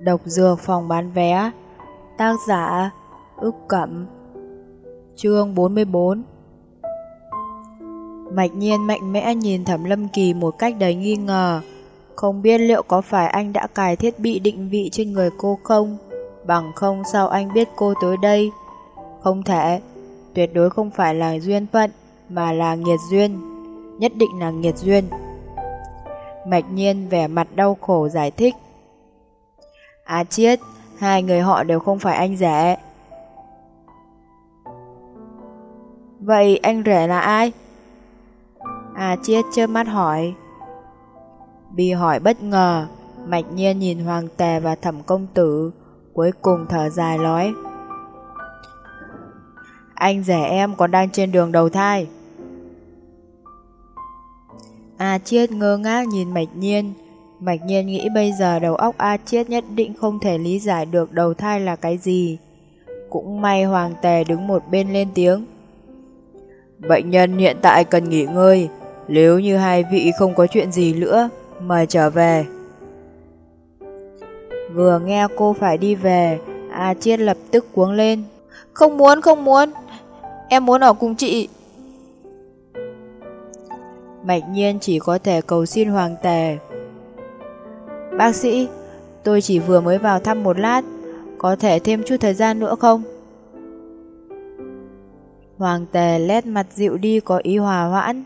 Độc dược phòng bán vé. Tác giả, Ước Cẩm. Chương 44 Mạch nhiên mạnh mẽ nhìn Thẩm Lâm Kỳ một cách đầy nghi ngờ. Không biết liệu có phải anh đã cài thiết bị định vị trên người cô không? Bằng không sao anh biết cô tới đây? Không thể. Tuyệt đối không phải là duyên phận, Mà là nghiệt duyên. Nhất định là nghiệt duyên. Mạch nhiên vẻ mặt đau khổ giải thích. À chiết, hai người họ đều không phải anh rể. Vậy anh rể là ai? À chiết chớp mắt hỏi. Bị hỏi bất ngờ, mạch nhiên nhìn hoàng tề và thẩm công tử, cuối cùng thở dài nói. Anh rể em còn đang trên đường đầu thai. À, A Chiết ngơ ngác nhìn Mạch Nhiên, Mạch nhiên nghĩ bây giờ đầu óc A Chiết nhất định không thể lý giải được đầu thai là cái gì. Cũng may Hoàng Tề đứng một bên lên tiếng. Bệnh nhân hiện tại cần nghỉ ngơi, nếu như hai vị không có chuyện gì nữa, mời trở về. Vừa nghe cô phải đi về, A Chiết lập tức cuống lên. Không muốn, không muốn, em muốn ở cùng chị. Mạch nhiên chỉ có thể cầu xin Hoàng Tề. Bác sĩ, tôi chỉ vừa mới vào thăm một lát, có thể thêm chút thời gian nữa không? Hoàng tề lét mặt dịu đi có ý hòa hoãn.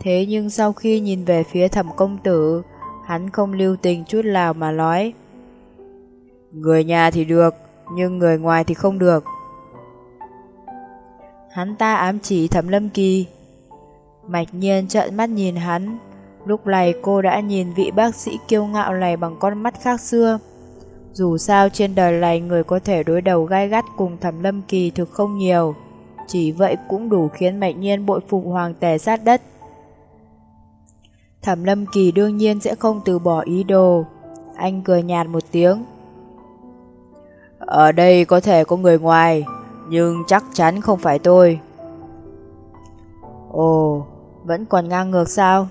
Thế nhưng sau khi nhìn về phía thẩm công tử, hắn không lưu tình chút nào mà nói. Người nhà thì được, nhưng người ngoài thì không được. Hắn ta ám chỉ thẩm lâm kỳ. Mạch nhiên trợn mắt nhìn hắn, Lúc này cô đã nhìn vị bác sĩ kiêu ngạo này bằng con mắt khác xưa. Dù sao trên đời này người có thể đối đầu gai gắt cùng thẩm lâm kỳ thực không nhiều. Chỉ vậy cũng đủ khiến mạnh nhiên bội phục hoàng tề sát đất. Thẩm lâm kỳ đương nhiên sẽ không từ bỏ ý đồ. Anh cười nhạt một tiếng. Ở đây có thể có người ngoài, nhưng chắc chắn không phải tôi. Ồ, vẫn còn ngang ngược sao?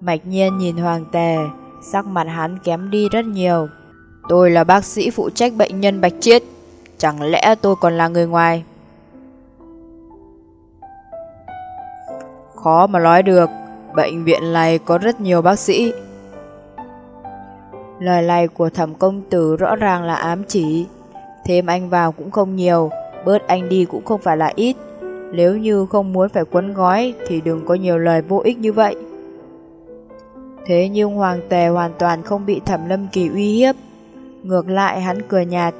Mạch nhiên nhìn Hoàng Tề, sắc mặt hắn kém đi rất nhiều. Tôi là bác sĩ phụ trách bệnh nhân Bạch Chiết, chẳng lẽ tôi còn là người ngoài? Khó mà nói được, bệnh viện này có rất nhiều bác sĩ. Lời này của thẩm công tử rõ ràng là ám chỉ. Thêm anh vào cũng không nhiều, bớt anh đi cũng không phải là ít. Nếu như không muốn phải quấn gói thì đừng có nhiều lời vô ích như vậy. Thế nhưng Hoàng Tề hoàn toàn không bị Thẩm Lâm Kỳ uy hiếp. Ngược lại hắn cười nhạt.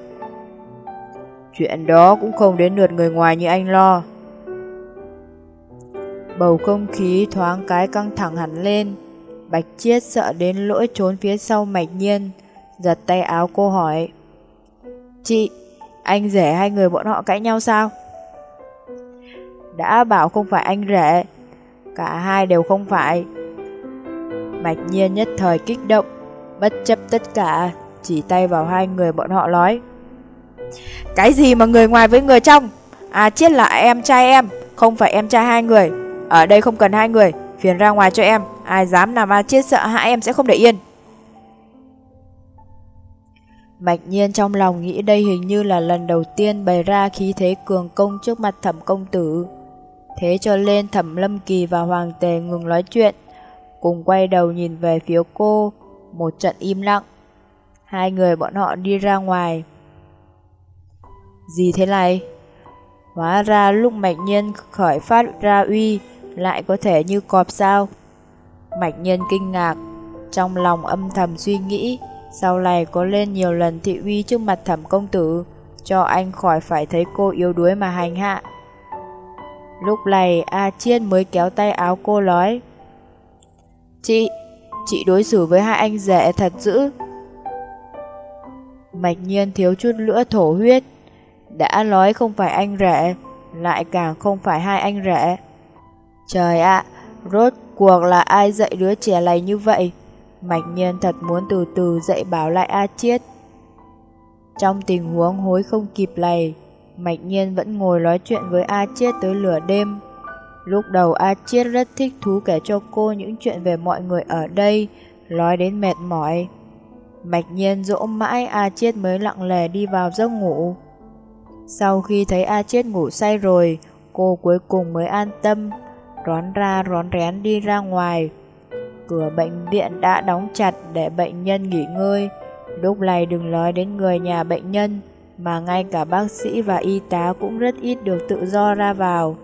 Chuyện đó cũng không đến lượt người ngoài như anh lo. Bầu không khí thoáng cái căng thẳng hẳn lên. Bạch Chiết sợ đến lỗi trốn phía sau mạch nhiên, giật tay áo cô hỏi. Chị, anh rể hai người bọn họ cãi nhau sao? Đã bảo không phải anh rể, cả hai đều không phải. Mạch nhiên nhất thời kích động, bất chấp tất cả, chỉ tay vào hai người bọn họ nói. Cái gì mà người ngoài với người trong? À chết là em trai em, không phải em trai hai người. Ở đây không cần hai người, phiền ra ngoài cho em. Ai dám làm à chết sợ hãi em sẽ không để yên. Mạch nhiên trong lòng nghĩ đây hình như là lần đầu tiên bày ra khí thế cường công trước mặt thẩm công tử. Thế cho nên thẩm lâm kỳ và hoàng tề ngừng nói chuyện, cùng quay đầu nhìn về phía cô, một trận im lặng. Hai người bọn họ đi ra ngoài. Gì thế này? Hóa ra lúc mạch nhân khởi phát ra uy, lại có thể như cọp sao? Mạch nhân kinh ngạc, trong lòng âm thầm suy nghĩ, sau này có lên nhiều lần thị uy trước mặt thẩm công tử, cho anh khỏi phải thấy cô yếu đuối mà hành hạ. Lúc này A Chiên mới kéo tay áo cô nói Chị, chị đối xử với hai anh rể thật dữ. Mạch nhiên thiếu chút lửa thổ huyết. Đã nói không phải anh rể, lại càng không phải hai anh rể. Trời ạ, rốt cuộc là ai dạy đứa trẻ này như vậy? Mạch nhiên thật muốn từ từ dạy bảo lại A Chiết. Trong tình huống hối không kịp này, Mạch nhiên vẫn ngồi nói chuyện với A Chiết tới lửa đêm. Lúc đầu A Chiết rất thích thú kể cho cô những chuyện về mọi người ở đây, nói đến mệt mỏi. Mạch nhiên dỗ mãi A Chiết mới lặng lề đi vào giấc ngủ. Sau khi thấy A Chiết ngủ say rồi, cô cuối cùng mới an tâm, rón ra rón rén đi ra ngoài. Cửa bệnh viện đã đóng chặt để bệnh nhân nghỉ ngơi. Lúc này đừng nói đến người nhà bệnh nhân, mà ngay cả bác sĩ và y tá cũng rất ít được tự do ra vào.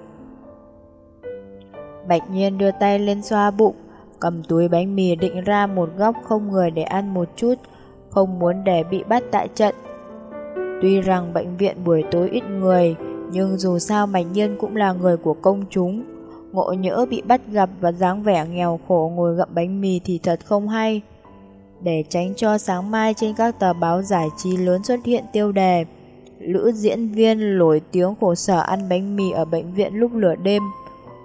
Bạch Nhiên đưa tay lên xoa bụng, cầm túi bánh mì định ra một góc không người để ăn một chút, không muốn để bị bắt tại trận. Tuy rằng bệnh viện buổi tối ít người, nhưng dù sao Bạch Nhiên cũng là người của công chúng. Ngộ nhỡ bị bắt gặp và dáng vẻ nghèo khổ ngồi gặm bánh mì thì thật không hay. Để tránh cho sáng mai trên các tờ báo giải trí lớn xuất hiện tiêu đề Lữ diễn viên nổi tiếng khổ sở ăn bánh mì ở bệnh viện lúc lửa đêm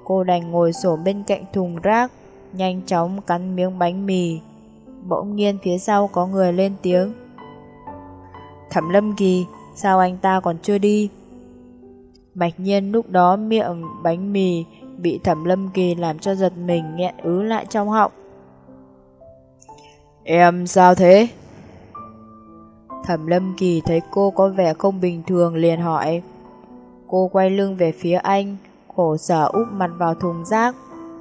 Cô đành ngồi sổ bên cạnh thùng rác Nhanh chóng cắn miếng bánh mì. Bỗng nhiên phía sau có người lên tiếng. Thẩm Lâm Kỳ Sao anh ta còn chưa đi? Bạch nhiên lúc đó miệng bánh mì Bị Thẩm Lâm Kỳ làm cho giật mình nghẹn ứ lại trong họng. Em sao thế? Thẩm Lâm Kỳ thấy cô có vẻ không bình thường liền hỏi. Cô quay lưng về phía anh, khổ sở úp mặt vào thùng rác,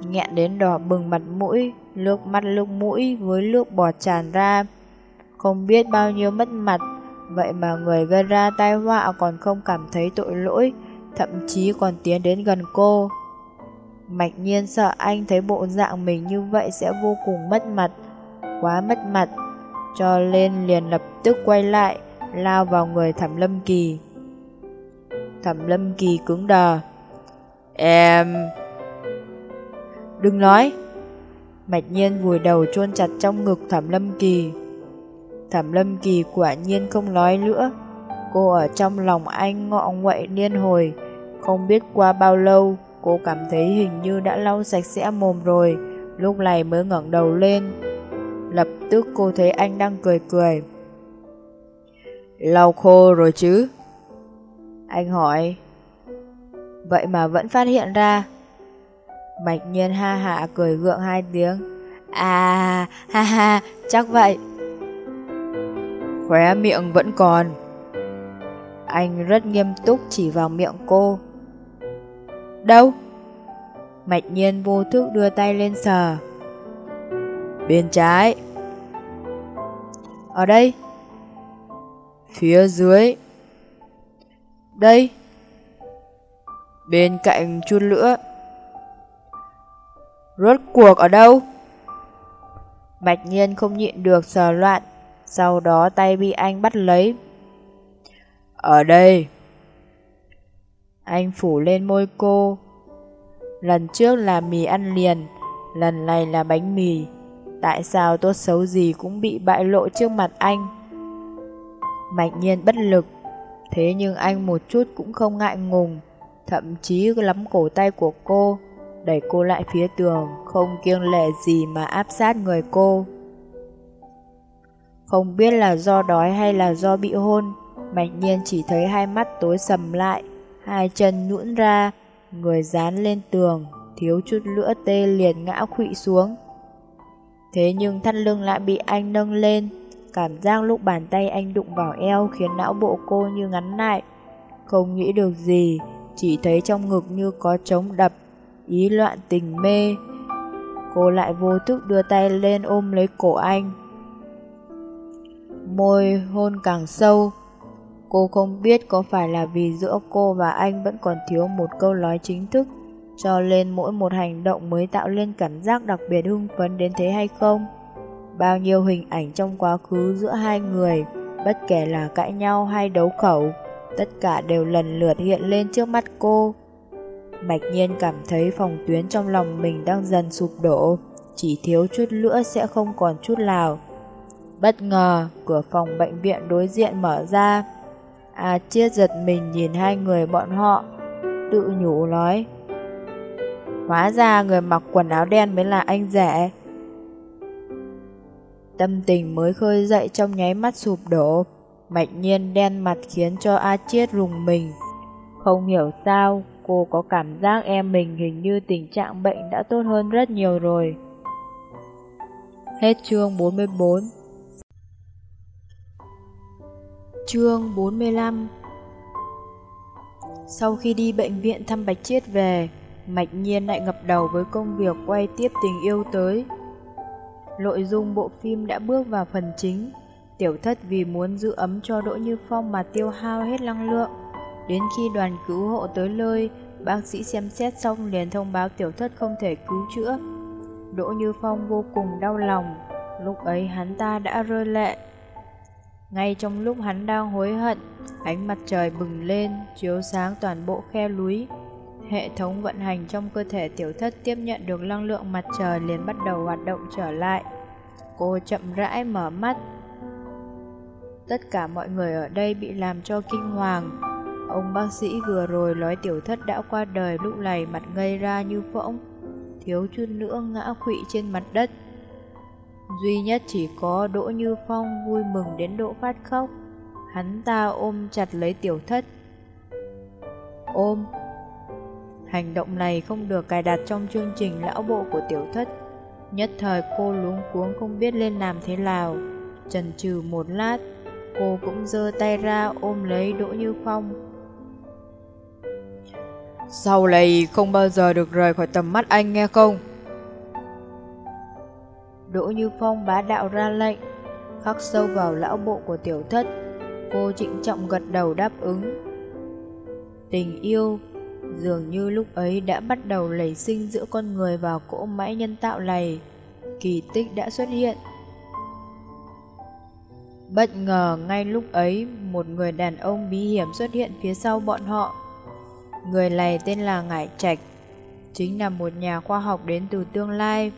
nghẹn đến đỏ bừng mặt mũi, nước mắt lúc mũi với nước bọt tràn ra. Không biết bao nhiêu mất mặt, vậy mà người gây ra tai họa còn không cảm thấy tội lỗi, thậm chí còn tiến đến gần cô. Mạch nhiên sợ anh thấy bộ dạng mình như vậy sẽ vô cùng mất mặt, quá mất mặt, cho nên liền lập tức quay lại, lao vào người Thẩm Lâm Kỳ. Thẩm Lâm Kỳ cứng đờ. Em... Đừng nói. Mạch nhiên vùi đầu chôn chặt trong ngực Thẩm Lâm Kỳ. Thẩm Lâm Kỳ quả nhiên không nói nữa. Cô ở trong lòng anh ngọ nguậy liên hồi. Không biết qua bao lâu, cô cảm thấy hình như đã lau sạch sẽ mồm rồi, lúc này mới ngẩng đầu lên. Lập tức cô thấy anh đang cười cười. Lau khô rồi chứ? Anh hỏi. Vậy mà vẫn phát hiện ra. Mạch nhiên ha hạ cười gượng hai tiếng. À, ha ha, chắc vậy. Khóe miệng vẫn còn. Anh rất nghiêm túc chỉ vào miệng cô. Đâu? Mạch nhiên vô thức đưa tay lên sờ. Bên trái. Ở đây. Phía dưới. Đây. Bên cạnh chút lửa Rốt cuộc ở đâu? Bạch nhiên không nhịn được sờ loạn, sau đó tay bị anh bắt lấy. Ở đây. Anh phủ lên môi cô. Lần trước là mì ăn liền, lần này là bánh mì. Tại sao tốt xấu gì cũng bị bại lộ trước mặt anh? Mạch nhiên bất lực, thế nhưng anh một chút cũng không ngại ngùng, thậm chí lắm cổ tay của cô, đẩy cô lại phía tường, không kiêng lệ gì mà áp sát người cô. Không biết là do đói hay là do bị hôn, Mạch nhiên chỉ thấy hai mắt tối sầm lại, hai chân nhũn ra, người dán lên tường, thiếu chút nữa tê liền ngã khụy xuống. Thế nhưng thắt lưng lại bị anh nâng lên, cảm giác lúc bàn tay anh đụng vào eo khiến não bộ cô như ngắn lại. Không nghĩ được gì, chỉ thấy trong ngực như có trống đập, ý loạn tình mê. Cô lại vô thức đưa tay lên ôm lấy cổ anh. Môi hôn càng sâu, Cô không biết có phải là vì giữa cô và anh vẫn còn thiếu một câu nói chính thức, cho nên mỗi một hành động mới tạo lên cảm giác đặc biệt hưng phấn đến thế hay không? Bao nhiêu hình ảnh trong quá khứ giữa hai người, bất kể là cãi nhau hay đấu khẩu, tất cả đều lần lượt hiện lên trước mắt cô. Mạch nhiên cảm thấy phòng tuyến trong lòng mình đang dần sụp đổ, chỉ thiếu chút nữa sẽ không còn chút nào. Bất ngờ, cửa phòng bệnh viện đối diện mở ra, A Chiết giật mình nhìn hai người bọn họ, tự nhủ nói. Hóa ra người mặc quần áo đen mới là anh rẻ. Tâm tình mới khơi dậy trong nháy mắt sụp đổ, Mạnh nhiên đen mặt khiến cho A Chiết rùng mình. Không hiểu sao, cô có cảm giác em mình hình như tình trạng bệnh đã tốt hơn rất nhiều rồi. Hết chương 44 Chương 45 Sau khi đi bệnh viện thăm Bạch Chiết về, Mạch Nhiên lại ngập đầu với công việc quay tiếp tình yêu tới. Nội dung bộ phim đã bước vào phần chính, tiểu thất vì muốn giữ ấm cho Đỗ Như Phong mà tiêu hao hết năng lượng. Đến khi đoàn cứu hộ tới nơi, bác sĩ xem xét xong liền thông báo tiểu thất không thể cứu chữa. Đỗ Như Phong vô cùng đau lòng, lúc ấy hắn ta đã rơi lệ. Ngay trong lúc hắn đang hối hận, ánh mặt trời bừng lên, chiếu sáng toàn bộ khe núi. Hệ thống vận hành trong cơ thể tiểu thất tiếp nhận được năng lượng mặt trời liền bắt đầu hoạt động trở lại. Cô chậm rãi mở mắt. Tất cả mọi người ở đây bị làm cho kinh hoàng. Ông bác sĩ vừa rồi nói tiểu thất đã qua đời lúc này mặt ngây ra như phỗng. Thiếu chút nữa ngã quỵ trên mặt đất. Duy nhất chỉ có Đỗ Như Phong vui mừng đến độ phát khóc. Hắn ta ôm chặt lấy tiểu thất. Ôm. Hành động này không được cài đặt trong chương trình lão bộ của tiểu thất. Nhất thời cô luống cuống không biết lên làm thế nào. Chần chừ một lát, cô cũng giơ tay ra ôm lấy Đỗ Như Phong. Sau này không bao giờ được rời khỏi tầm mắt anh nghe không? Đỗ Như Phong bá đạo ra lệnh, khắc sâu vào lão bộ của tiểu thất. Cô trịnh trọng gật đầu đáp ứng. Tình yêu dường như lúc ấy đã bắt đầu lẩy sinh giữa con người và cỗ máy nhân tạo này. Kỳ tích đã xuất hiện. Bất ngờ ngay lúc ấy, một người đàn ông bí hiểm xuất hiện phía sau bọn họ. Người này tên là Ngải Trạch, chính là một nhà khoa học đến từ tương lai.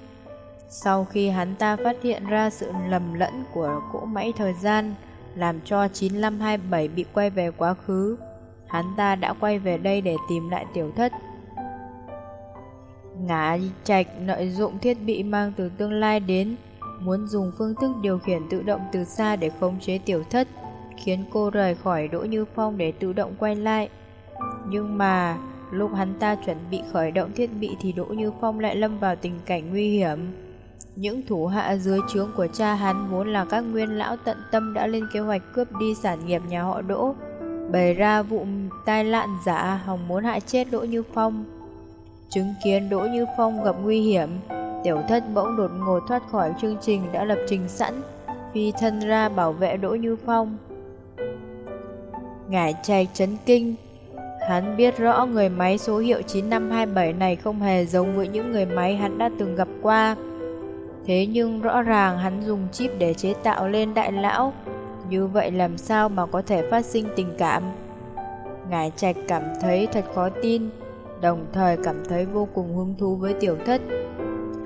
Sau khi hắn ta phát hiện ra sự lầm lẫn của cỗ máy thời gian, làm cho 9527 bị quay về quá khứ, hắn ta đã quay về đây để tìm lại tiểu thất. Ngã Trạch lợi dụng thiết bị mang từ tương lai đến, muốn dùng phương thức điều khiển tự động từ xa để khống chế tiểu thất, khiến cô rời khỏi Đỗ Như Phong để tự động quay lại. Nhưng mà, lúc hắn ta chuẩn bị khởi động thiết bị thì Đỗ Như Phong lại lâm vào tình cảnh nguy hiểm. Những thủ hạ dưới trướng của cha hắn vốn là các nguyên lão tận tâm đã lên kế hoạch cướp đi sản nghiệp nhà họ Đỗ, bày ra vụ tai nạn giả hòng muốn hại chết Đỗ Như Phong. Chứng kiến Đỗ Như Phong gặp nguy hiểm, tiểu thất bỗng đột ngột thoát khỏi chương trình đã lập trình sẵn, phi thân ra bảo vệ Đỗ Như Phong. Ngải trạch chấn kinh, hắn biết rõ người máy số hiệu 9527 này không hề giống với những người máy hắn đã từng gặp qua. Thế nhưng rõ ràng hắn dùng chip để chế tạo lên đại lão, như vậy làm sao mà có thể phát sinh tình cảm? Ngải Trạch cảm thấy thật khó tin, đồng thời cảm thấy vô cùng hứng thú với tiểu thất.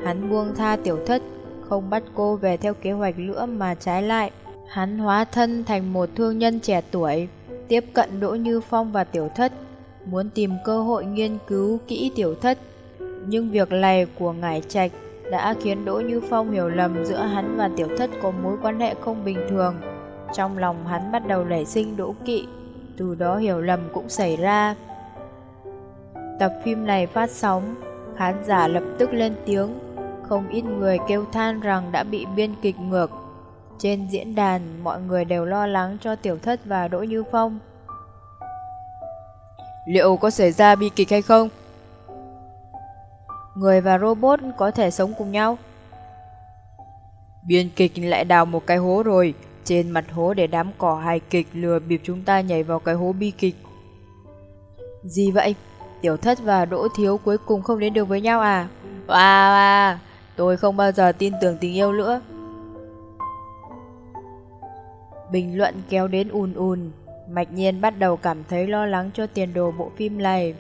Hắn buông tha tiểu thất, không bắt cô về theo kế hoạch nữa mà trái lại. Hắn hóa thân thành một thương nhân trẻ tuổi, tiếp cận Đỗ Như Phong và tiểu thất, muốn tìm cơ hội nghiên cứu kỹ tiểu thất. Nhưng việc này của Ngải Trạch đã khiến Đỗ Như Phong hiểu lầm giữa hắn và tiểu thất có mối quan hệ không bình thường. Trong lòng hắn bắt đầu nảy sinh đỗ kỵ, từ đó hiểu lầm cũng xảy ra. Tập phim này phát sóng, khán giả lập tức lên tiếng, không ít người kêu than rằng đã bị biên kịch ngược. Trên diễn đàn, mọi người đều lo lắng cho Tiểu Thất và Đỗ Như Phong. Liệu có xảy ra bi kịch hay không? Người và robot có thể sống cùng nhau. Biên kịch lại đào một cái hố rồi, trên mặt hố để đám cỏ hài kịch lừa bịp chúng ta nhảy vào cái hố bi kịch. Gì vậy? Tiểu thất và đỗ thiếu cuối cùng không đến được với nhau à? Wow, wow, tôi không bao giờ tin tưởng tình yêu nữa. Bình luận kéo đến ùn ùn, Mạch Nhiên bắt đầu cảm thấy lo lắng cho tiền đồ bộ phim này.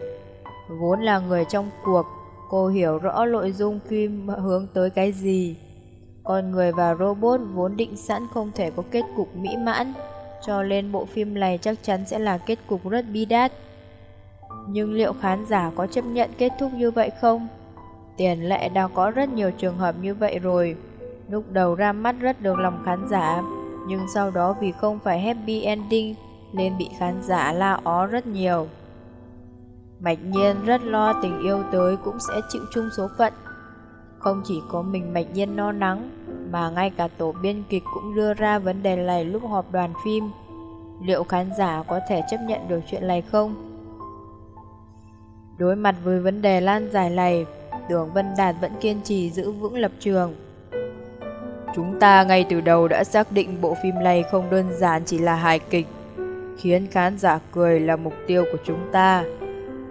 Vốn là người trong cuộc, cô hiểu rõ nội dung phim hướng tới cái gì. Con người và robot vốn định sẵn không thể có kết cục mỹ mãn, cho nên bộ phim này chắc chắn sẽ là kết cục rất bi đát. Nhưng liệu khán giả có chấp nhận kết thúc như vậy không? Tiền lệ đã có rất nhiều trường hợp như vậy rồi. Lúc đầu ra mắt rất được lòng khán giả, nhưng sau đó vì không phải happy ending nên bị khán giả la ó rất nhiều. Mạch nhiên rất lo tình yêu tới cũng sẽ chịu chung số phận. Không chỉ có mình Mạch nhiên lo lắng, mà ngay cả tổ biên kịch cũng đưa ra vấn đề này lúc họp đoàn phim. Liệu khán giả có thể chấp nhận được chuyện này không? Đối mặt với vấn đề lan giải này, Tưởng Vân Đạt vẫn kiên trì giữ vững lập trường. Chúng ta ngay từ đầu đã xác định bộ phim này không đơn giản chỉ là hài kịch. Khiến khán giả cười là mục tiêu của chúng ta.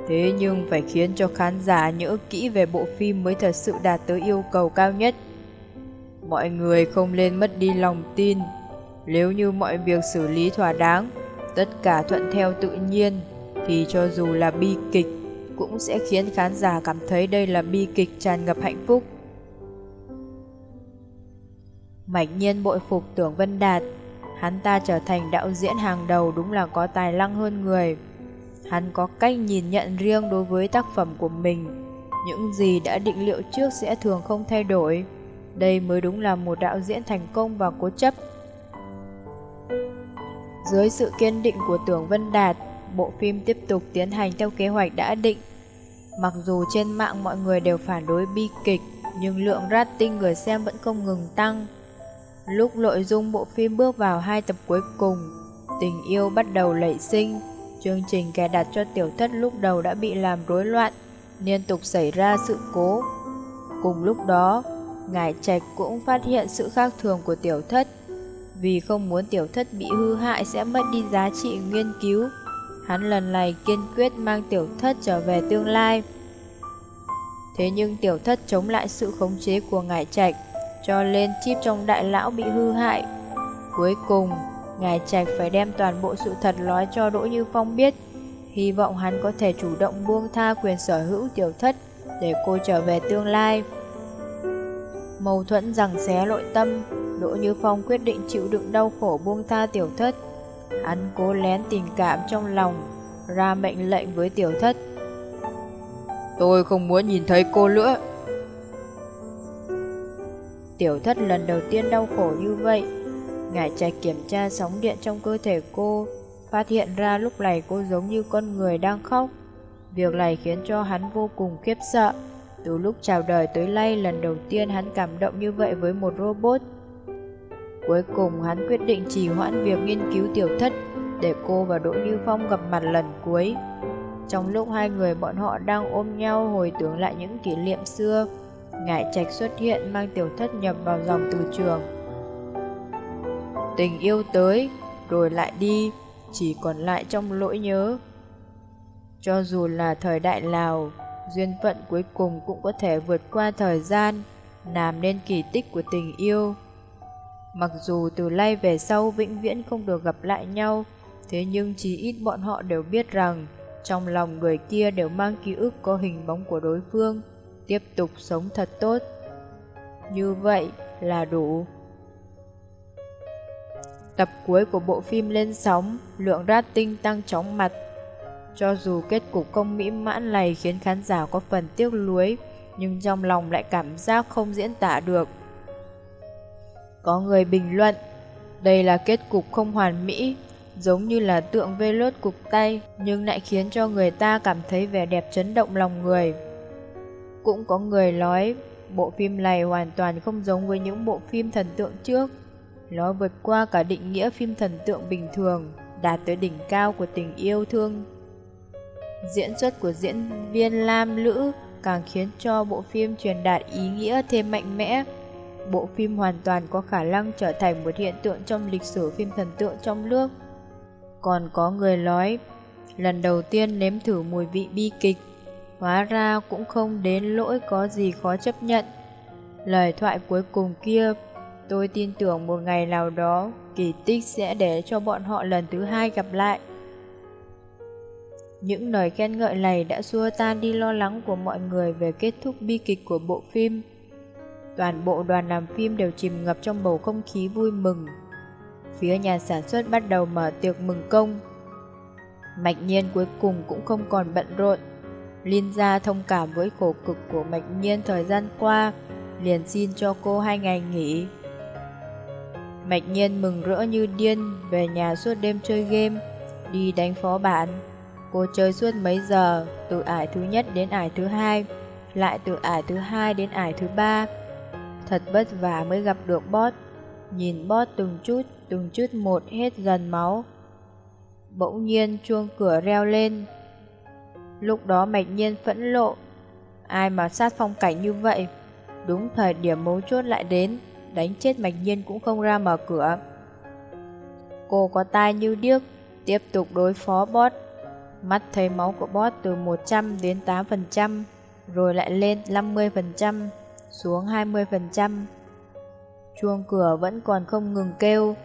Thế nhưng phải khiến cho khán giả nhớ kỹ về bộ phim mới thật sự đạt tới yêu cầu cao nhất. Mọi người không nên mất đi lòng tin. Nếu như mọi việc xử lý thỏa đáng, tất cả thuận theo tự nhiên, thì cho dù là bi kịch, cũng sẽ khiến khán giả cảm thấy đây là bi kịch tràn ngập hạnh phúc. Mạch nhiên bội phục tưởng Vân Đạt, hắn ta trở thành đạo diễn hàng đầu đúng là có tài năng hơn người. Hắn có cách nhìn nhận riêng đối với tác phẩm của mình, những gì đã định liệu trước sẽ thường không thay đổi. Đây mới đúng là một đạo diễn thành công và cố chấp. Dưới sự kiên định của tưởng Vân Đạt, bộ phim tiếp tục tiến hành theo kế hoạch đã định. Mặc dù trên mạng mọi người đều phản đối bi kịch, nhưng lượng rating người xem vẫn không ngừng tăng. Lúc nội dung bộ phim bước vào hai tập cuối cùng, tình yêu bắt đầu lẩy sinh. Chương trình kẻ đặt cho tiểu thất lúc đầu đã bị làm rối loạn, liên tục xảy ra sự cố. Cùng lúc đó, Ngài Trạch cũng phát hiện sự khác thường của tiểu thất. Vì không muốn tiểu thất bị hư hại sẽ mất đi giá trị nghiên cứu, hắn lần này kiên quyết mang tiểu thất trở về tương lai. Thế nhưng tiểu thất chống lại sự khống chế của Ngài Trạch, cho nên chip trong đại lão bị hư hại. Cuối cùng, Ngài Trạch phải đem toàn bộ sự thật nói cho Đỗ Như Phong biết, hy vọng hắn có thể chủ động buông tha quyền sở hữu tiểu thất để cô trở về tương lai. Mâu thuẫn rằng xé nội tâm, Đỗ Như Phong quyết định chịu đựng đau khổ buông tha tiểu thất. Hắn cố lén tình cảm trong lòng, ra mệnh lệnh với tiểu thất. Tôi không muốn nhìn thấy cô nữa. Tiểu thất lần đầu tiên đau khổ như vậy. Ngải trạch kiểm tra sóng điện trong cơ thể cô, phát hiện ra lúc này cô giống như con người đang khóc. Việc này khiến cho hắn vô cùng khiếp sợ. Từ lúc chào đời tới nay lần đầu tiên hắn cảm động như vậy với một robot. Cuối cùng hắn quyết định trì hoãn việc nghiên cứu tiểu thất để cô và Đỗ Như Phong gặp mặt lần cuối. Trong lúc hai người bọn họ đang ôm nhau hồi tưởng lại những kỷ niệm xưa, Ngải Trạch xuất hiện mang tiểu thất nhập vào dòng từ trường. Tình yêu tới, rồi lại đi, chỉ còn lại trong lỗi nhớ. Cho dù là thời đại Lào, duyên phận cuối cùng cũng có thể vượt qua thời gian, làm nên kỳ tích của tình yêu. Mặc dù từ nay về sau vĩnh viễn không được gặp lại nhau, thế nhưng chỉ ít bọn họ đều biết rằng trong lòng người kia đều mang ký ức có hình bóng của đối phương, tiếp tục sống thật tốt. Như vậy là đủ. Tập cuối của bộ phim lên sóng, lượng rating tăng chóng mặt. Cho dù kết cục không mỹ mãn này khiến khán giả có phần tiếc nuối, nhưng trong lòng lại cảm giác không diễn tả được. Có người bình luận, đây là kết cục không hoàn mỹ, giống như là tượng vê lốt cục tay, nhưng lại khiến cho người ta cảm thấy vẻ đẹp chấn động lòng người. Cũng có người nói, bộ phim này hoàn toàn không giống với những bộ phim thần tượng trước. Nó vượt qua cả định nghĩa phim thần tượng bình thường, đạt tới đỉnh cao của tình yêu thương. Diễn xuất của diễn viên Lam Lữ càng khiến cho bộ phim truyền đạt ý nghĩa thêm mạnh mẽ. Bộ phim hoàn toàn có khả năng trở thành một hiện tượng trong lịch sử phim thần tượng trong nước. Còn có người nói, lần đầu tiên nếm thử mùi vị bi kịch, hóa ra cũng không đến lỗi có gì khó chấp nhận. Lời thoại cuối cùng kia, tôi tin tưởng một ngày nào đó, kỳ tích sẽ để cho bọn họ lần thứ hai gặp lại. Những lời khen ngợi này đã xua tan đi lo lắng của mọi người về kết thúc bi kịch của bộ phim. Toàn bộ đoàn làm phim đều chìm ngập trong bầu không khí vui mừng. Phía nhà sản xuất bắt đầu mở tiệc mừng công. Mạch Nhiên cuối cùng cũng không còn bận rộn. Liên gia thông cảm với khổ cực của Mạch Nhiên thời gian qua, liền xin cho cô hai ngày nghỉ. Mạch Nhiên mừng rỡ như điên, về nhà suốt đêm chơi game, đi đánh phó bản. Cô chơi suốt mấy giờ, từ ải thứ nhất đến ải thứ hai, lại từ ải thứ hai đến ải thứ ba. Thật vất vả mới gặp được boss, nhìn boss từng chút, từng chút một hết dần máu. Bỗng nhiên chuông cửa reo lên. Lúc đó mạch nhiên phẫn lộ. Ai mà sát phong cảnh như vậy? Đúng thời điểm mấu chốt lại đến, đánh chết mạch nhiên cũng không ra mở cửa. Cô có tai như điếc, tiếp tục đối phó boss. Mắt thấy máu của boss từ 100 đến 8%, rồi lại lên 50%, xuống 20%. Chuông cửa vẫn còn không ngừng kêu.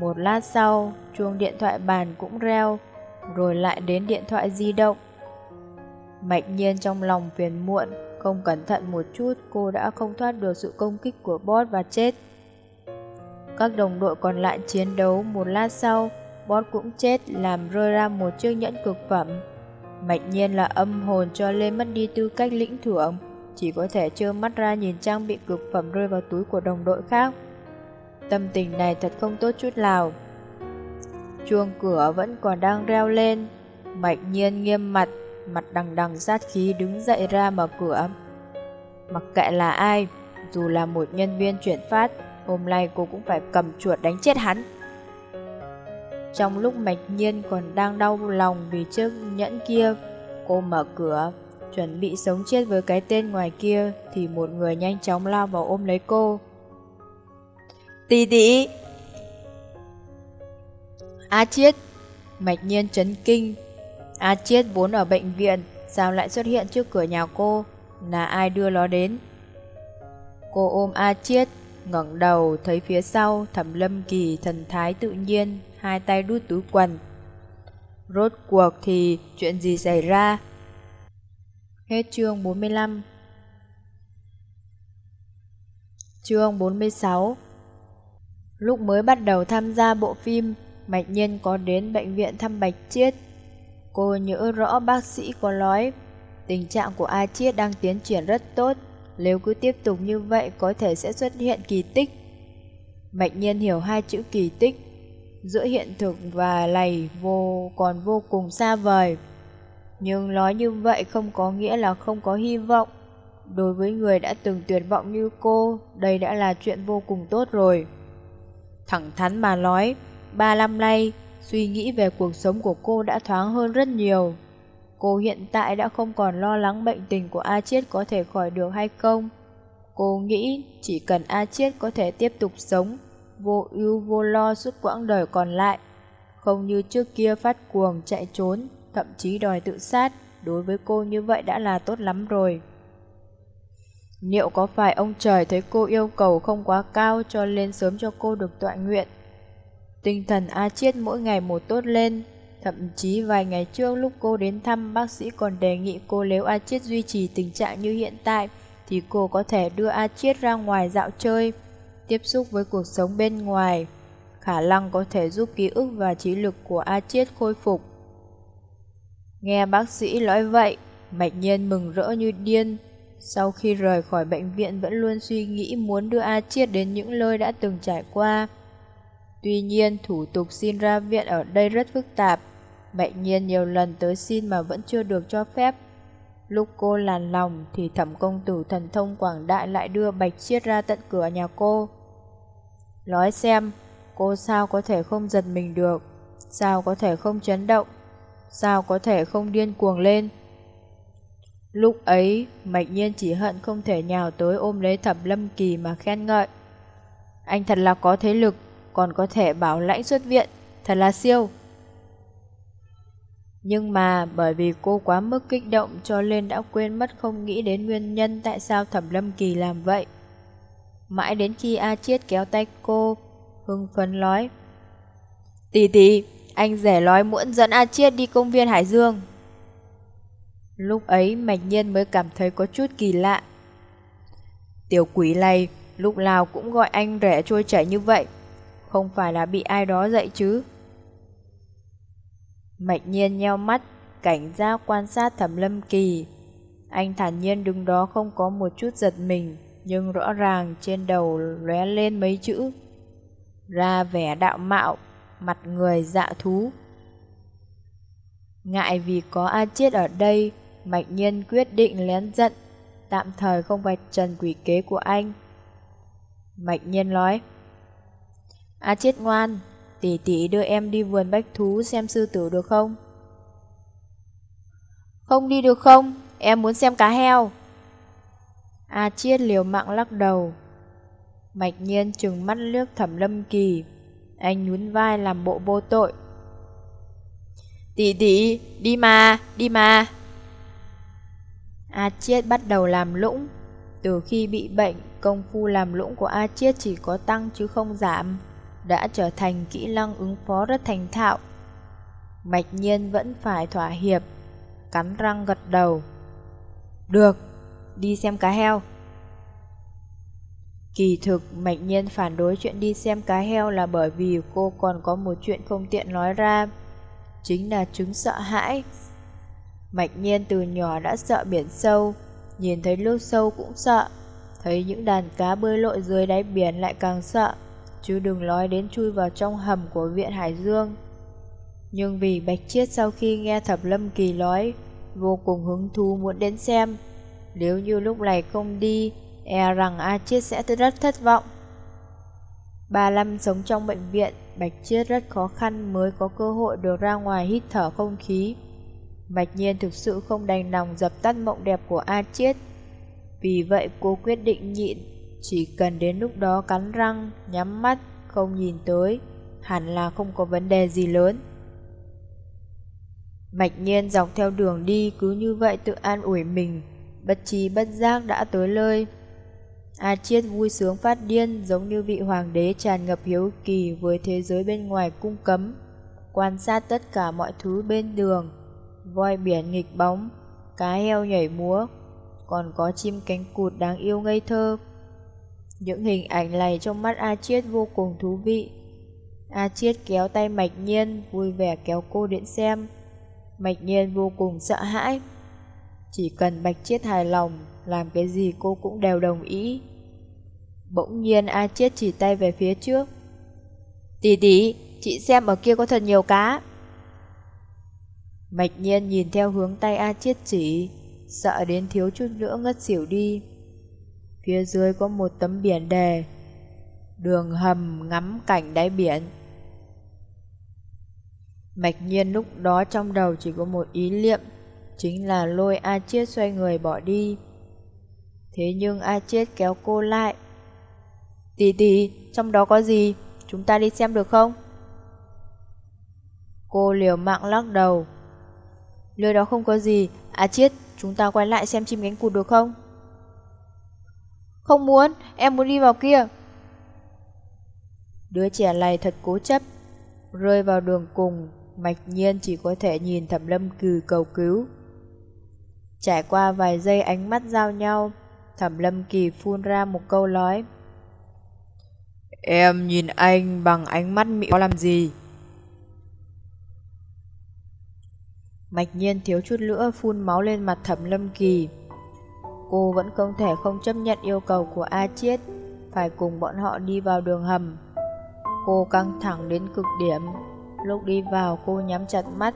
Một lát sau, chuông điện thoại bàn cũng reo, rồi lại đến điện thoại di động. Mạch nhiên trong lòng phiền muộn, không cẩn thận một chút cô đã không thoát được sự công kích của boss và chết. Các đồng đội còn lại chiến đấu một lát sau, boss cũng chết làm rơi ra một chiếc nhẫn cực phẩm. Mạch nhiên là âm hồn cho lên mất đi tư cách lĩnh thưởng, chỉ có thể trơ mắt ra nhìn trang bị cực phẩm rơi vào túi của đồng đội khác. Tâm tình này thật không tốt chút nào. Chuông cửa vẫn còn đang reo lên, Mạch nhiên nghiêm mặt, mặt đằng đằng sát khí đứng dậy ra mở cửa. Mặc kệ là ai, dù là một nhân viên chuyển phát, hôm nay cô cũng phải cầm chuột đánh chết hắn. Trong lúc mạch nhiên còn đang đau lòng vì chiếc nhẫn kia, cô mở cửa, chuẩn bị sống chết với cái tên ngoài kia thì một người nhanh chóng lao vào ôm lấy cô. Tì tì! A Chiết! Mạch nhiên chấn kinh. A Chiết vốn ở bệnh viện, sao lại xuất hiện trước cửa nhà cô? Là ai đưa nó đến? Cô ôm A Chiết, ngẩng đầu thấy phía sau Thẩm Lâm Kỳ thần thái tự nhiên, hai tay đút túi quần. Rốt cuộc thì chuyện gì xảy ra? Hết chương 45 Chương 46 Lúc mới bắt đầu tham gia bộ phim, Mạch Nhiên có đến bệnh viện thăm Bạch Chiết. Cô nhớ rõ bác sĩ có nói, tình trạng của A Chiết đang tiến triển rất tốt, nếu cứ tiếp tục như vậy có thể sẽ xuất hiện kỳ tích. Mạch Nhiên hiểu hai chữ kỳ tích, giữa hiện thực và lầy vô còn vô cùng xa vời. Nhưng nói như vậy không có nghĩa là không có hy vọng. Đối với người đã từng tuyệt vọng như cô, đây đã là chuyện vô cùng tốt rồi. Thẳng thắn mà nói, ba năm nay, suy nghĩ về cuộc sống của cô đã thoáng hơn rất nhiều. Cô hiện tại đã không còn lo lắng bệnh tình của A Chiết có thể khỏi được hay không. Cô nghĩ chỉ cần A Chiết có thể tiếp tục sống, vô ưu vô lo suốt quãng đời còn lại. Không như trước kia phát cuồng chạy trốn, thậm chí đòi tự sát, đối với cô như vậy đã là tốt lắm rồi. Liệu có phải ông trời thấy cô yêu cầu không quá cao cho nên sớm cho cô được tọa nguyện? Tinh thần A Chiết mỗi ngày một tốt lên, thậm chí vài ngày trước lúc cô đến thăm bác sĩ còn đề nghị cô nếu A Chiết duy trì tình trạng như hiện tại thì cô có thể đưa A Chiết ra ngoài dạo chơi, tiếp xúc với cuộc sống bên ngoài, khả năng có thể giúp ký ức và trí lực của A Chiết khôi phục. Nghe bác sĩ nói vậy, Bạch Nhiên mừng rỡ như điên. Sau khi rời khỏi bệnh viện vẫn luôn suy nghĩ muốn đưa A Chiết đến những nơi đã từng trải qua. Tuy nhiên, thủ tục xin ra viện ở đây rất phức tạp. Bạch Nhiên nhiều lần tới xin mà vẫn chưa được cho phép. Lúc cô làn lòng thì thẩm công tử thần thông quảng đại lại đưa Bạch Chiết ra tận cửa nhà cô. Nói xem, cô sao có thể không giật mình được, sao có thể không chấn động, sao có thể không điên cuồng lên. Lúc ấy, Mạch Nhiên chỉ hận không thể nhào tới ôm lấy thẩm lâm kỳ mà khen ngợi. Anh thật là có thế lực, còn có thể bảo lãnh xuất viện, thật là siêu. Nhưng mà bởi vì cô quá mức kích động cho nên đã quên mất không nghĩ đến nguyên nhân tại sao Thẩm Lâm Kỳ làm vậy. Mãi đến khi A Chiết kéo tay cô, hưng phấn nói. Tì tì, anh rẻ lói muộn dẫn A Chiết đi công viên Hải Dương. Lúc ấy Mạch Nhiên mới cảm thấy có chút kỳ lạ. Tiểu quỷ này lúc nào cũng gọi anh rẻ trôi chảy như vậy. Không phải là bị ai đó dạy chứ. Mạch Nhiên nheo mắt, cảnh giác quan sát Thẩm Lâm Kỳ. Anh thản nhiên đứng đó không có một chút giật mình, nhưng rõ ràng trên đầu lóe lên mấy chữ. Ra vẻ đạo mạo, mặt người dạ thú. Ngại vì có A Chiết ở đây, Mạch Nhiên quyết định lén giận, tạm thời không vạch trần quỷ kế của anh. Mạch Nhiên nói, A Chiết ngoan, tỷ tỷ đưa em đi vườn bách thú xem sư tử được không? Không đi được không? Em muốn xem cá heo. A Chiết liều mạng lắc đầu. Mạch nhiên trừng mắt liếc thẩm lâm kỳ. Anh nhún vai làm bộ vô tội. Tỷ tỷ, đi mà, đi mà. A Chiết bắt đầu làm lũng. Từ khi bị bệnh, công phu làm lũng của A Chiết chỉ có tăng chứ không giảm. Đã trở thành kỹ năng ứng phó rất thành thạo. Mạch nhiên vẫn phải thỏa hiệp, cắn răng gật đầu. Được, đi xem cá heo. Kỳ thực, Mạch Nhiên phản đối chuyện đi xem cá heo là bởi vì cô còn có một chuyện không tiện nói ra. Chính là chứng sợ hãi. Mạch Nhiên từ nhỏ đã sợ biển sâu, nhìn thấy nước sâu cũng sợ, thấy những đàn cá bơi lội dưới đáy biển lại càng sợ, chứ đừng nói đến chui vào trong hầm của viện Hải Dương. Nhưng vì Bạch Chiết sau khi nghe Thập Lâm Kỳ nói, vô cùng hứng thú muốn đến xem, nếu như lúc này không đi, e rằng A Chiết sẽ rất thất vọng. Ba Lâm sống trong bệnh viện, Bạch Chiết rất khó khăn mới có cơ hội được ra ngoài hít thở không khí. Bạch Nhiên thực sự không đành lòng dập tắt mộng đẹp của A Chiết. Vì vậy cô quyết định nhịn, chỉ cần đến lúc đó cắn răng, nhắm mắt, không nhìn tới, hẳn là không có vấn đề gì lớn. Bạch nhiên dọc theo đường đi cứ như vậy tự an ủi mình, bất trí bất giác đã tới nơi. A Chiết vui sướng phát điên giống như vị hoàng đế tràn ngập hiếu kỳ với thế giới bên ngoài cung cấm, quan sát tất cả mọi thứ bên đường, voi biển nghịch bóng, cá heo nhảy múa, còn có chim cánh cụt đáng yêu ngây thơ. Những hình ảnh này trong mắt A Chiết vô cùng thú vị. A Chiết kéo tay Mạch Nhiên, vui vẻ kéo cô đến xem. Mạch Nhiên vô cùng sợ hãi. Chỉ cần Bạch Chiết hài lòng, làm cái gì cô cũng đều đồng ý. Bỗng nhiên A Chiết chỉ tay về phía trước. Tỷ tỷ, chị xem ở kia có thật nhiều cá. Mạch Nhiên nhìn theo hướng tay A Chiết chỉ, sợ đến thiếu chút nữa ngất xỉu đi. Phía dưới có một tấm biển đề, đường hầm ngắm cảnh đáy biển. Mạch nhiên lúc đó trong đầu chỉ có một ý niệm, chính là lôi A Chiết xoay người bỏ đi. Thế nhưng A Chiết kéo cô lại. tì tì trong đó có gì? Chúng ta đi xem được không? Cô liều mạng lắc đầu. Nơi đó không có gì, A Chiết, chúng ta quay lại xem chim cánh cụt được không? Không muốn, em muốn đi vào kia. Đứa trẻ này thật cố chấp, rơi vào đường cùng, mạch nhiên chỉ có thể nhìn thẩm lâm cừ cầu cứu. Trải qua vài giây ánh mắt giao nhau, thẩm lâm kỳ phun ra một câu nói. Em nhìn anh bằng ánh mắt mị có làm gì? Mạch nhiên thiếu chút nữa phun máu lên mặt thẩm lâm kỳ. Cô vẫn không thể không chấp nhận yêu cầu của A Chiết, phải cùng bọn họ đi vào đường hầm. Cô căng thẳng đến cực điểm. Lúc đi vào cô nhắm chặt mắt,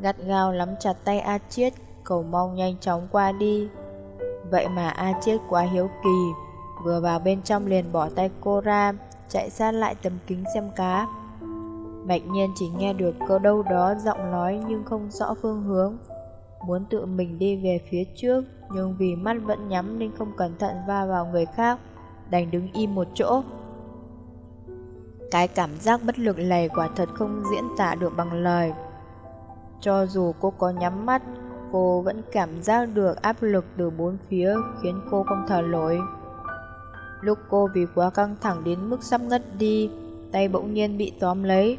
gắt gao lắm chặt tay A Chiết, cầu mong nhanh chóng qua đi. Vậy mà A Chiết quá hiếu kỳ, vừa vào bên trong liền bỏ tay cô ra, chạy sát lại tấm kính xem cá. mạch nhiên chỉ nghe được câu đâu đó giọng nói nhưng không rõ phương hướng. Muốn tự mình đi về phía trước, nhưng vì mắt vẫn nhắm nên không cẩn thận va vào người khác, đành đứng im một chỗ. Cái cảm giác bất lực này quả thật không diễn tả được bằng lời. Cho dù cô có nhắm mắt, cô vẫn cảm giác được áp lực từ bốn phía khiến cô không thở nổi. Lúc cô vì quá căng thẳng đến mức sắp ngất đi, tay bỗng nhiên bị tóm lấy.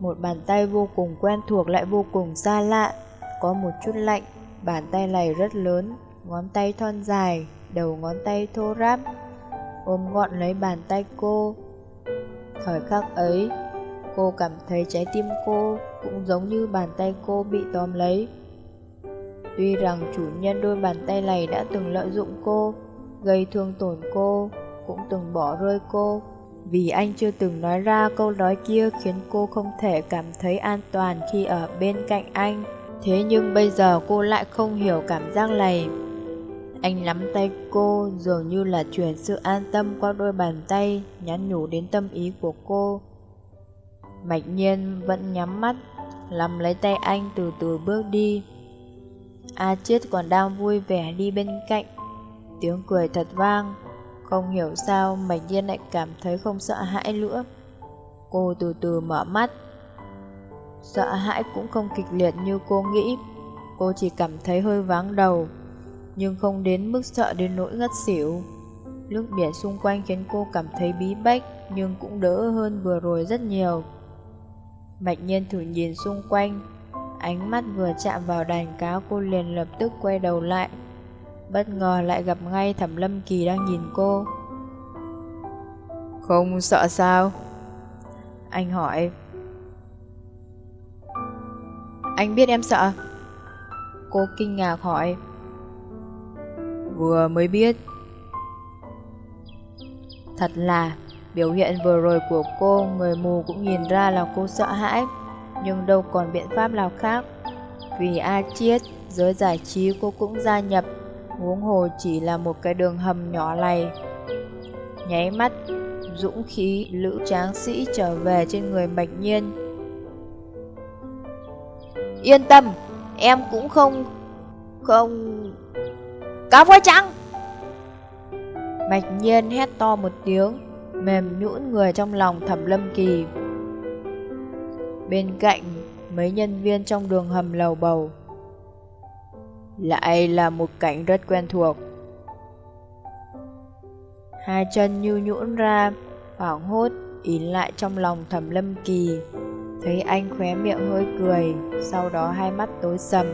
Một bàn tay vô cùng quen thuộc lại vô cùng xa lạ, có một chút lạnh, bàn tay này rất lớn, ngón tay thon dài, đầu ngón tay thô ráp, ôm gọn lấy bàn tay cô. Thời khắc ấy, cô cảm thấy trái tim cô cũng giống như bàn tay cô bị tóm lấy. Tuy rằng chủ nhân đôi bàn tay này đã từng lợi dụng cô, gây thương tổn cô, cũng từng bỏ rơi cô, vì anh chưa từng nói ra câu nói kia khiến cô không thể cảm thấy an toàn khi ở bên cạnh anh. Thế nhưng bây giờ cô lại không hiểu cảm giác này. Anh nắm tay cô dường như là chuyển sự an tâm qua đôi bàn tay, nhắn nhủ đến tâm ý của cô. Mạch nhiên vẫn nhắm mắt, nắm lấy tay anh từ từ bước đi. A Chiết còn đang vui vẻ đi bên cạnh. Tiếng cười thật vang. Không hiểu sao Mạch nhiên lại cảm thấy không sợ hãi nữa. Cô từ từ mở mắt. Sợ hãi cũng không kịch liệt như cô nghĩ. Cô chỉ cảm thấy hơi váng đầu, nhưng không đến mức sợ đến nỗi ngất xỉu. Nước biển xung quanh khiến cô cảm thấy bí bách, nhưng cũng đỡ hơn vừa rồi rất nhiều. Mạch nhiên thử nhìn xung quanh, ánh mắt vừa chạm vào đàn cá cô liền lập tức quay đầu lại. Bất ngờ lại gặp ngay Thẩm Lâm Kỳ đang nhìn cô. Không sợ sao? Anh hỏi. Anh biết em sợ? Cô kinh ngạc hỏi. Vừa mới biết. Thật là, biểu hiện vừa rồi của cô, người mù cũng nhìn ra là cô sợ hãi, nhưng đâu còn biện pháp nào khác. Vì A Chiết, giới giải trí cô cũng gia nhập, huống hồ chỉ là một cái đường hầm nhỏ này. Nháy mắt, dũng khí lữ tráng sĩ trở về trên người Bạch Nhiên. Yên tâm, em cũng không... không... Cá voi trắng! Bạch Nhiên hét to một tiếng, mềm nhũn người trong lòng thẩm lâm kỳ. Bên cạnh, mấy nhân viên trong đường hầm lầu bầu. Lại là một cảnh rất quen thuộc. Hai chân như nhũn ra, hoảng hốt, ỉn lại trong lòng thẩm lâm kỳ. Thấy anh khóe miệng hơi cười, sau đó hai mắt tối sầm.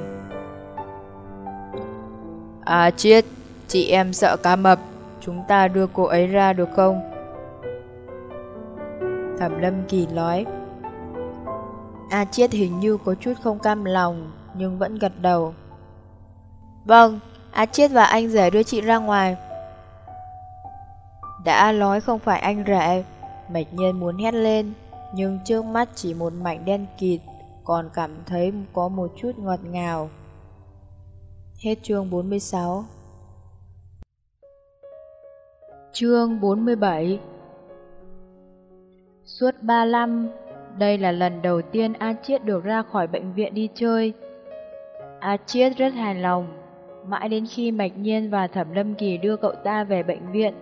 À chiết, chị em sợ cá mập, chúng ta đưa cô ấy ra được không? Thẩm Lâm Kỳ nói. A Chiết hình như có chút không cam lòng, nhưng vẫn gật đầu. Vâng, A Chiết và anh rể đưa chị ra ngoài. Đã nói không phải anh rể, Mạch Nhiên muốn hét lên, nhưng trước mắt chỉ một mảnh đen kịt, còn cảm thấy có một chút ngọt ngào. Hết chương 46 Chương 47 Suốt 3 năm, đây là lần đầu tiên A Chiết được ra khỏi bệnh viện đi chơi. A Chiết rất hài lòng, mãi đến khi Mạch Nhiên và Thẩm Lâm Kỳ đưa cậu ta về bệnh viện,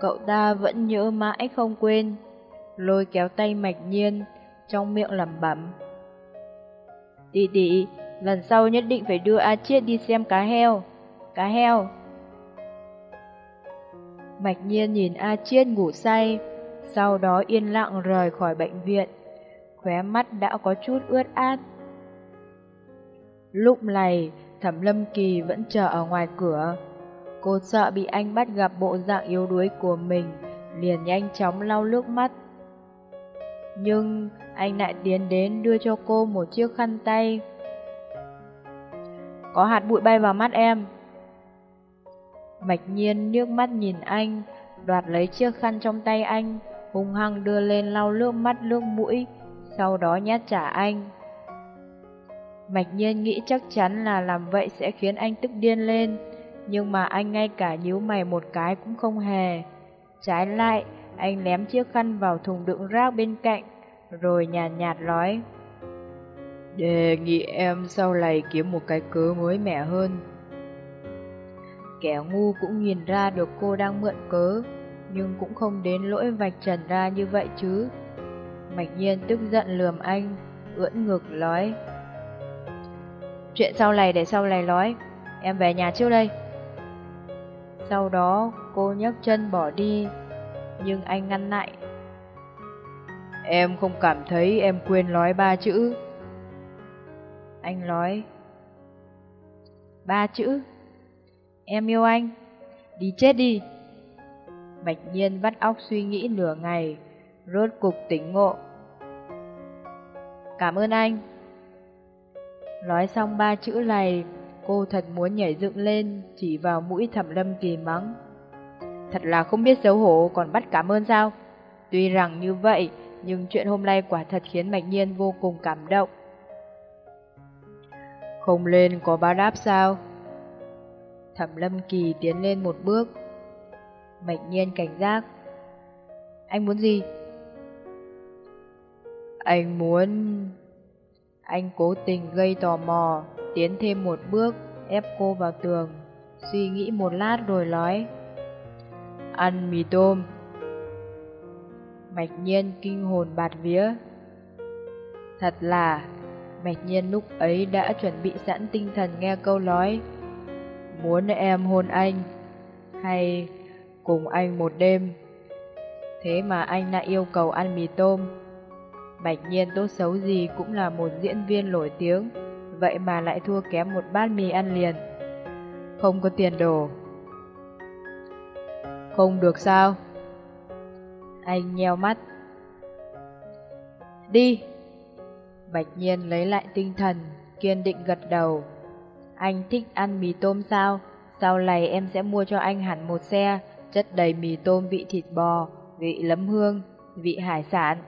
cậu ta vẫn nhớ mãi không quên. Lôi kéo tay Mạch Nhiên, trong miệng lẩm bẩm. Tỷ tỷ, lần sau nhất định phải đưa A Chiết đi xem cá heo. Cá heo. Mạch Nhiên nhìn A Chiết ngủ say, sau đó yên lặng rời khỏi bệnh viện, khóe mắt đã có chút ướt át. Lúc này, Thẩm Lâm Kỳ vẫn chờ ở ngoài cửa. Cô sợ bị anh bắt gặp bộ dạng yếu đuối của mình, liền nhanh chóng lau nước mắt. Nhưng anh lại tiến đến đưa cho cô một chiếc khăn tay. Có hạt bụi bay vào mắt em. Mạch nhiên nước mắt nhìn anh, đoạt lấy chiếc khăn trong tay anh, hung hăng đưa lên lau nước mắt nước mũi, sau đó nhát trả anh. Mạch nhiên nghĩ chắc chắn là làm vậy sẽ khiến anh tức điên lên, nhưng mà anh ngay cả nhíu mày một cái cũng không hề. Trái lại, anh ném chiếc khăn vào thùng đựng rác bên cạnh, rồi nhàn nhạt, nhạt nói. Đề nghị em sau này kiếm một cái cớ mới mẻ hơn. Kẻ ngu cũng nhìn ra được cô đang mượn cớ, nhưng cũng không đến lỗi vạch trần ra như vậy chứ. Mạch nhiên tức giận lườm anh, ưỡn ngực nói. Chuyện sau này để sau này nói, em về nhà trước đây. Sau đó cô nhấc chân bỏ đi, nhưng anh ngăn lại. Em không cảm thấy em quên nói ba chữ. Anh nói. Ba chữ? Em yêu anh. Đi chết đi. Bạch Nhiên vắt óc suy nghĩ nửa ngày, rốt cục tỉnh ngộ. Cảm ơn anh. Nói xong ba chữ này, cô thật muốn nhảy dựng lên, chỉ vào mũi thẩm lâm kỳ mắng. Thật là không biết xấu hổ còn bắt cảm ơn sao? Tuy rằng như vậy, nhưng chuyện hôm nay quả thật khiến mạch Nhiên vô cùng cảm động. Không lên có ba đáp sao? Thẩm Lâm Kỳ tiến lên một bước, Mạch nhiên cảnh giác. Anh muốn gì? Anh muốn... Anh cố tình gây tò mò, tiến thêm một bước, ép cô vào tường, suy nghĩ một lát rồi nói. Ăn mì tôm. Mạch nhiên kinh hồn bạt vía. Thật là, mạch nhiên lúc ấy đã chuẩn bị sẵn tinh thần nghe câu nói. Muốn em hôn anh, hay cùng anh một đêm. Thế mà anh lại yêu cầu ăn mì tôm. Bạch nhiên tốt xấu gì cũng là một diễn viên nổi tiếng, vậy mà lại thua kém một bát mì ăn liền. Không có tiền đồ. Không được sao? Anh nheo mắt. Đi! Bạch nhiên lấy lại tinh thần, kiên định gật đầu. Anh thích ăn mì tôm sao? Sau này em sẽ mua cho anh hẳn một xe, chất đầy mì tôm vị thịt bò, vị lấm hương, vị hải sản.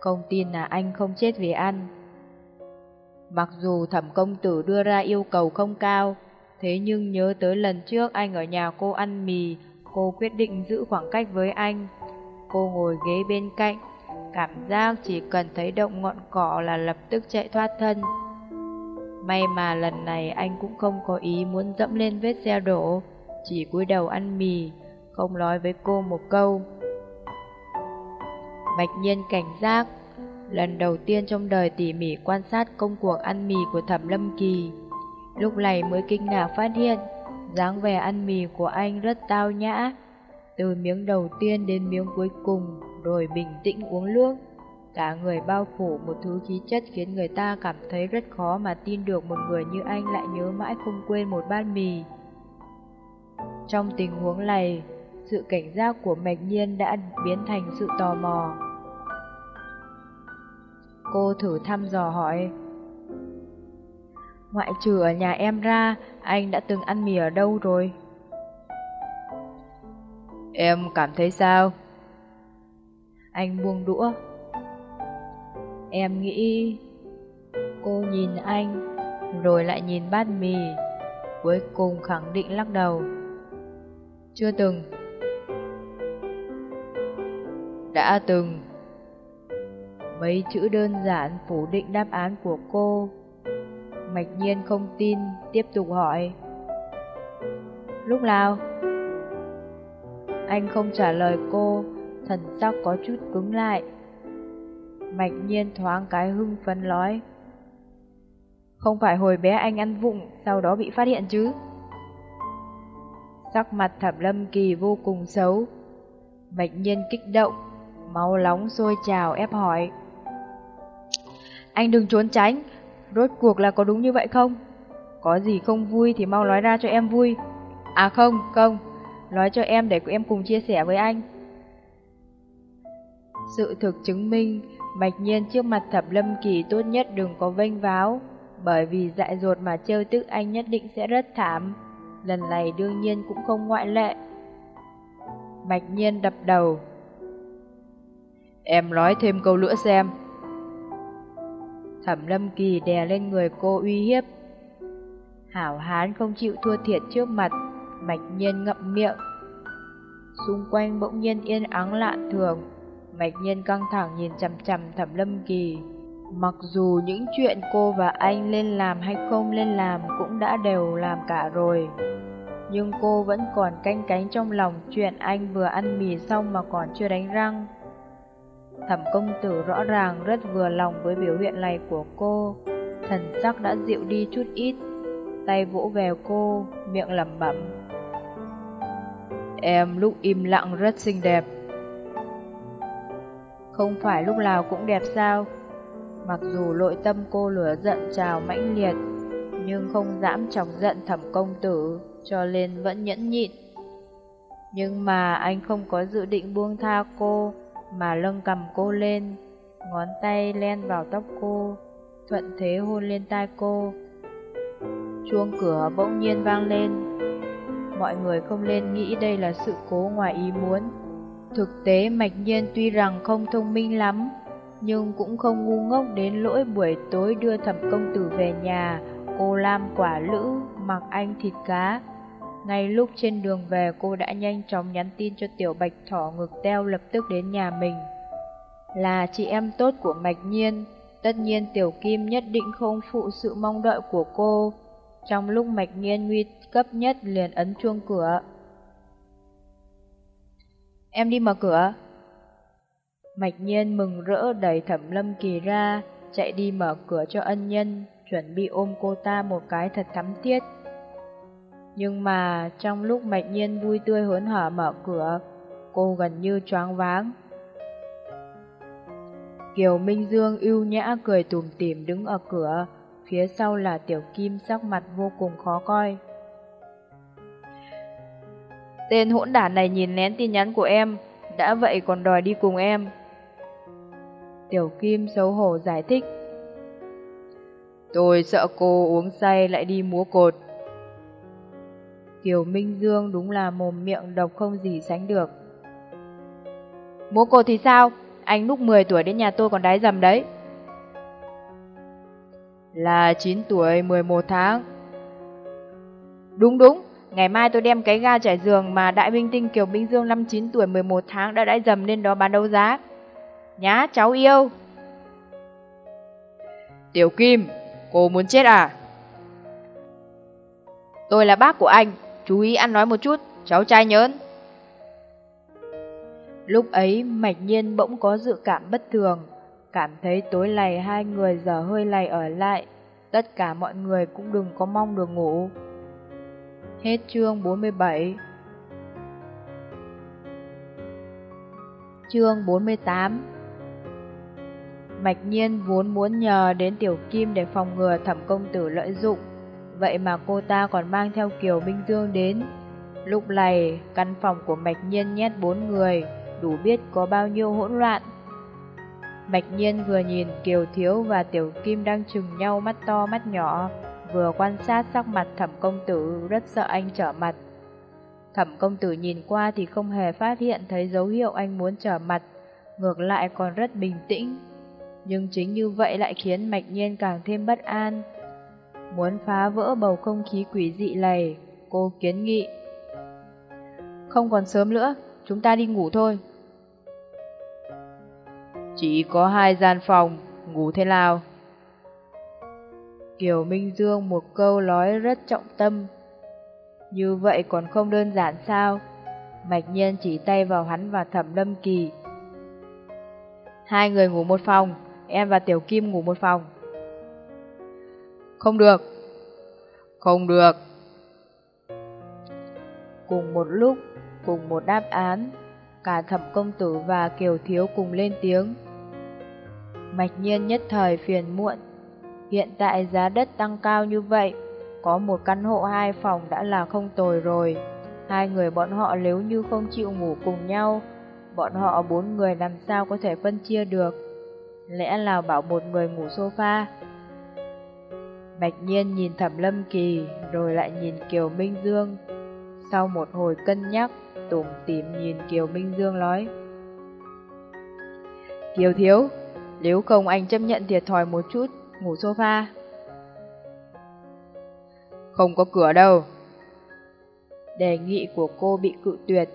Không tin là anh không chết vì ăn. Mặc dù thẩm công tử đưa ra yêu cầu không cao, thế nhưng nhớ tới lần trước anh ở nhà cô ăn mì, cô quyết định giữ khoảng cách với anh. Cô ngồi ghế bên cạnh, cảm giác chỉ cần thấy động ngọn cỏ là lập tức chạy thoát thân. May mà lần này anh cũng không có ý muốn dẫm lên vết xe đổ, chỉ cúi đầu ăn mì, không nói với cô một câu. Bạch nhiên cảnh giác, lần đầu tiên trong đời tỉ mỉ quan sát công cuộc ăn mì của thẩm lâm kỳ. Lúc này mới kinh ngạc phát hiện, dáng vẻ ăn mì của anh rất tao nhã. Từ miếng đầu tiên đến miếng cuối cùng, rồi bình tĩnh uống nước. Cả người bao phủ một thứ khí chất khiến người ta cảm thấy rất khó mà tin được một người như anh lại nhớ mãi không quên một bát mì. Trong tình huống này, sự cảnh giác của Mạch Nhiên đã biến thành sự tò mò. Cô thử thăm dò hỏi. Ngoại trừ ở nhà em ra, anh đã từng ăn mì ở đâu rồi? Em cảm thấy sao? Anh buông đũa. Em nghĩ... Cô nhìn anh, rồi lại nhìn bát mì, cuối cùng khẳng định lắc đầu. Chưa từng. Đã từng. Mấy chữ đơn giản phủ định đáp án của cô. Mạch nhiên không tin, tiếp tục hỏi. Lúc nào? Anh không trả lời cô, thần sắc có chút cứng lại. Mạch nhiên thoáng cái hưng phấn nói. Không phải hồi bé anh ăn vụng, sau đó bị phát hiện chứ? Sắc mặt thẩm lâm kỳ vô cùng xấu. Mạch nhiên kích động, máu nóng sôi trào ép hỏi. Anh đừng trốn tránh, rốt cuộc là có đúng như vậy không? Có gì không vui thì mau nói ra cho em vui. À không, không, nói cho em để em cùng chia sẻ với anh. Sự thực chứng minh, mạch nhiên trước mặt thập lâm kỳ tốt nhất đừng có vênh váo, bởi vì dại dột mà trêu tức anh nhất định sẽ rất thảm. Lần này đương nhiên cũng không ngoại lệ. Mạch nhiên đập đầu. Em nói thêm câu nữa xem. Thẩm lâm kỳ đè lên người cô uy hiếp. Hảo hán không chịu thua thiệt trước mặt, mạch nhiên ngậm miệng. Xung quanh bỗng nhiên yên ắng lạ thường, mạch nhiên căng thẳng nhìn chằm chằm thẩm lâm kỳ. Mặc dù những chuyện cô và anh lên làm hay không lên làm cũng đã đều làm cả rồi. Nhưng cô vẫn còn canh cánh trong lòng chuyện anh vừa ăn mì xong mà còn chưa đánh răng. Thẩm công tử rõ ràng rất vừa lòng với biểu hiện này của cô, thần sắc đã dịu đi chút ít, tay vỗ về cô, miệng lẩm bẩm. Em lúc im lặng rất xinh đẹp. Không phải lúc nào cũng đẹp sao? Mặc dù nội tâm cô lửa giận trào mãnh liệt, nhưng không dám chọc giận thẩm công tử, cho nên vẫn nhẫn nhịn. Nhưng mà anh không có dự định buông tha cô, mà lân cầm cô lên, ngón tay len vào tóc cô, thuận thế hôn lên tai cô. Chuông cửa bỗng nhiên vang lên. Mọi người không nên nghĩ đây là sự cố ngoài ý muốn. Thực tế Mạch Nhiên tuy rằng không thông minh lắm, nhưng cũng không ngu ngốc đến lỗi buổi tối đưa thẩm công tử về nhà, cô làm quả lữ, mặc anh thịt cá. Ngay lúc trên đường về cô đã nhanh chóng nhắn tin cho tiểu bạch thỏ ngực teo lập tức đến nhà mình. là chị em tốt của Mạch Nhiên. Tất nhiên Tiểu Kim nhất định không phụ sự mong đợi của cô. Trong lúc Mạch Nhiên nguy cấp nhất liền ấn chuông cửa. Em đi mở cửa. Mạch Nhiên mừng rỡ đẩy Thẩm Lâm Kỳ ra, chạy đi mở cửa cho ân nhân, chuẩn bị ôm cô ta một cái thật thắm thiết. Nhưng mà trong lúc Mạch Nhiên vui tươi hớn hở mở cửa, cô gần như choáng váng. Kiều Minh Dương ưu nhã cười tủm tỉm đứng ở cửa, phía sau là Tiểu Kim sắc mặt vô cùng khó coi. Tên hỗn đản này nhìn lén tin nhắn của em, đã vậy còn đòi đi cùng em. Tiểu Kim xấu hổ giải thích. Tôi sợ cô uống say lại đi múa cột. Kiều Minh Dương đúng là mồm miệng độc không gì sánh được. Bố cô thì sao? Anh lúc 10 tuổi đến nhà tôi còn đái dầm đấy. Là 9 tuổi 11 tháng. Đúng đúng, ngày mai tôi đem cái ga trải giường mà đại minh tinh Kiều Minh Dương năm 9 tuổi 11 tháng đã đãi dầm lên đó bán đấu giá. Nhá, cháu yêu. Tiểu Kim, cô muốn chết à? Tôi là bác của anh, chú ý ăn nói một chút, cháu trai nhớn. Lúc ấy mạch nhiên bỗng có dự cảm bất thường, cảm thấy tối lầy hai người giờ hơi lầy ở lại, tất cả mọi người cũng đừng có mong được ngủ. Hết chương 47 Chương 48 Mạch nhiên vốn muốn nhờ đến Tiểu Kim để phòng ngừa thẩm công tử lợi dụng, vậy mà cô ta còn mang theo Kiều Minh Dương đến. Lúc này, căn phòng của Mạch nhiên nhét bốn người, đủ biết có bao nhiêu hỗn loạn. Mạch nhiên vừa nhìn Kiều Thiếu và Tiểu Kim đang chừng nhau mắt to mắt nhỏ, vừa quan sát sắc mặt thẩm công tử rất sợ anh trở mặt. Thẩm công tử nhìn qua thì không hề phát hiện thấy dấu hiệu anh muốn trở mặt, ngược lại còn rất bình tĩnh. Nhưng chính như vậy lại khiến Mạch Nhiên càng thêm bất an. Muốn phá vỡ bầu không khí quỷ dị này, cô kiến nghị. Không còn sớm nữa, chúng ta đi ngủ thôi. Chỉ có hai gian phòng, ngủ thế nào? Kiều Minh Dương một câu nói rất trọng tâm. Như vậy còn không đơn giản sao? Mạch Nhiên chỉ tay vào hắn và Thẩm Lâm Kỳ. Hai người ngủ một phòng, em và Tiểu Kim ngủ một phòng. Không được. Không được. Cùng một lúc, cùng một đáp án, cả Thẩm Công Tử và Kiều Thiếu cùng lên tiếng. Mạch Nhiên nhất thời phiền muộn. Hiện tại giá đất tăng cao như vậy, có một căn hộ hai phòng đã là không tồi rồi. Hai người bọn họ nếu như không chịu ngủ cùng nhau, bọn họ bốn người làm sao có thể phân chia được. Lẽ nào bảo một người ngủ sofa? Bạch Nhiên nhìn Thẩm Lâm Kỳ, rồi lại nhìn Kiều Minh Dương. Sau một hồi cân nhắc, tủm tỉm nhìn Kiều Minh Dương nói. Kiều Thiếu, nếu không anh chấp nhận thiệt thòi một chút, ngủ sofa. Không có cửa đâu. Đề nghị của cô bị cự tuyệt.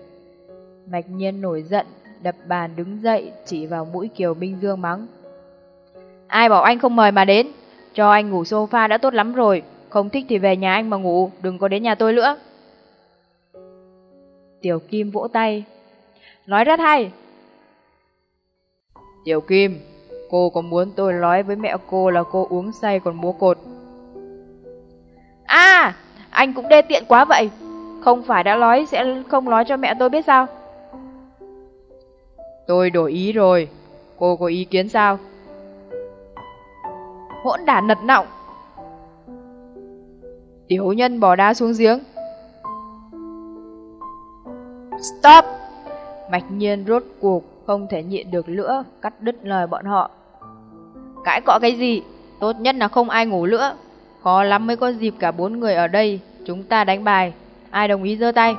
Mạch nhiên nổi giận, đập bàn đứng dậy, chỉ vào mũi Kiều Minh Dương mắng. Ai bảo anh không mời mà đến, cho anh ngủ sofa đã tốt lắm rồi, không thích thì về nhà anh mà ngủ, đừng có đến nhà tôi nữa. Tiểu Kim vỗ tay. Nói rất hay. Tiểu Kim, cô có muốn tôi nói với mẹ cô là cô uống say còn múa cột? À, anh cũng đê tiện quá vậy. Không phải đã nói sẽ không nói cho mẹ tôi biết sao? Tôi đổi ý rồi. Cô có ý kiến sao? Hỗn đản nật nọng. Tiểu nhân bỏ đá xuống giếng. Stop! Mạch nhiên rốt cuộc không thể nhịn được nữa, cắt đứt lời bọn họ. Cãi cọ cái gì? Tốt nhất là không ai ngủ nữa. Khó lắm mới có dịp cả bốn người ở đây, chúng ta đánh bài. Ai đồng ý giơ tay?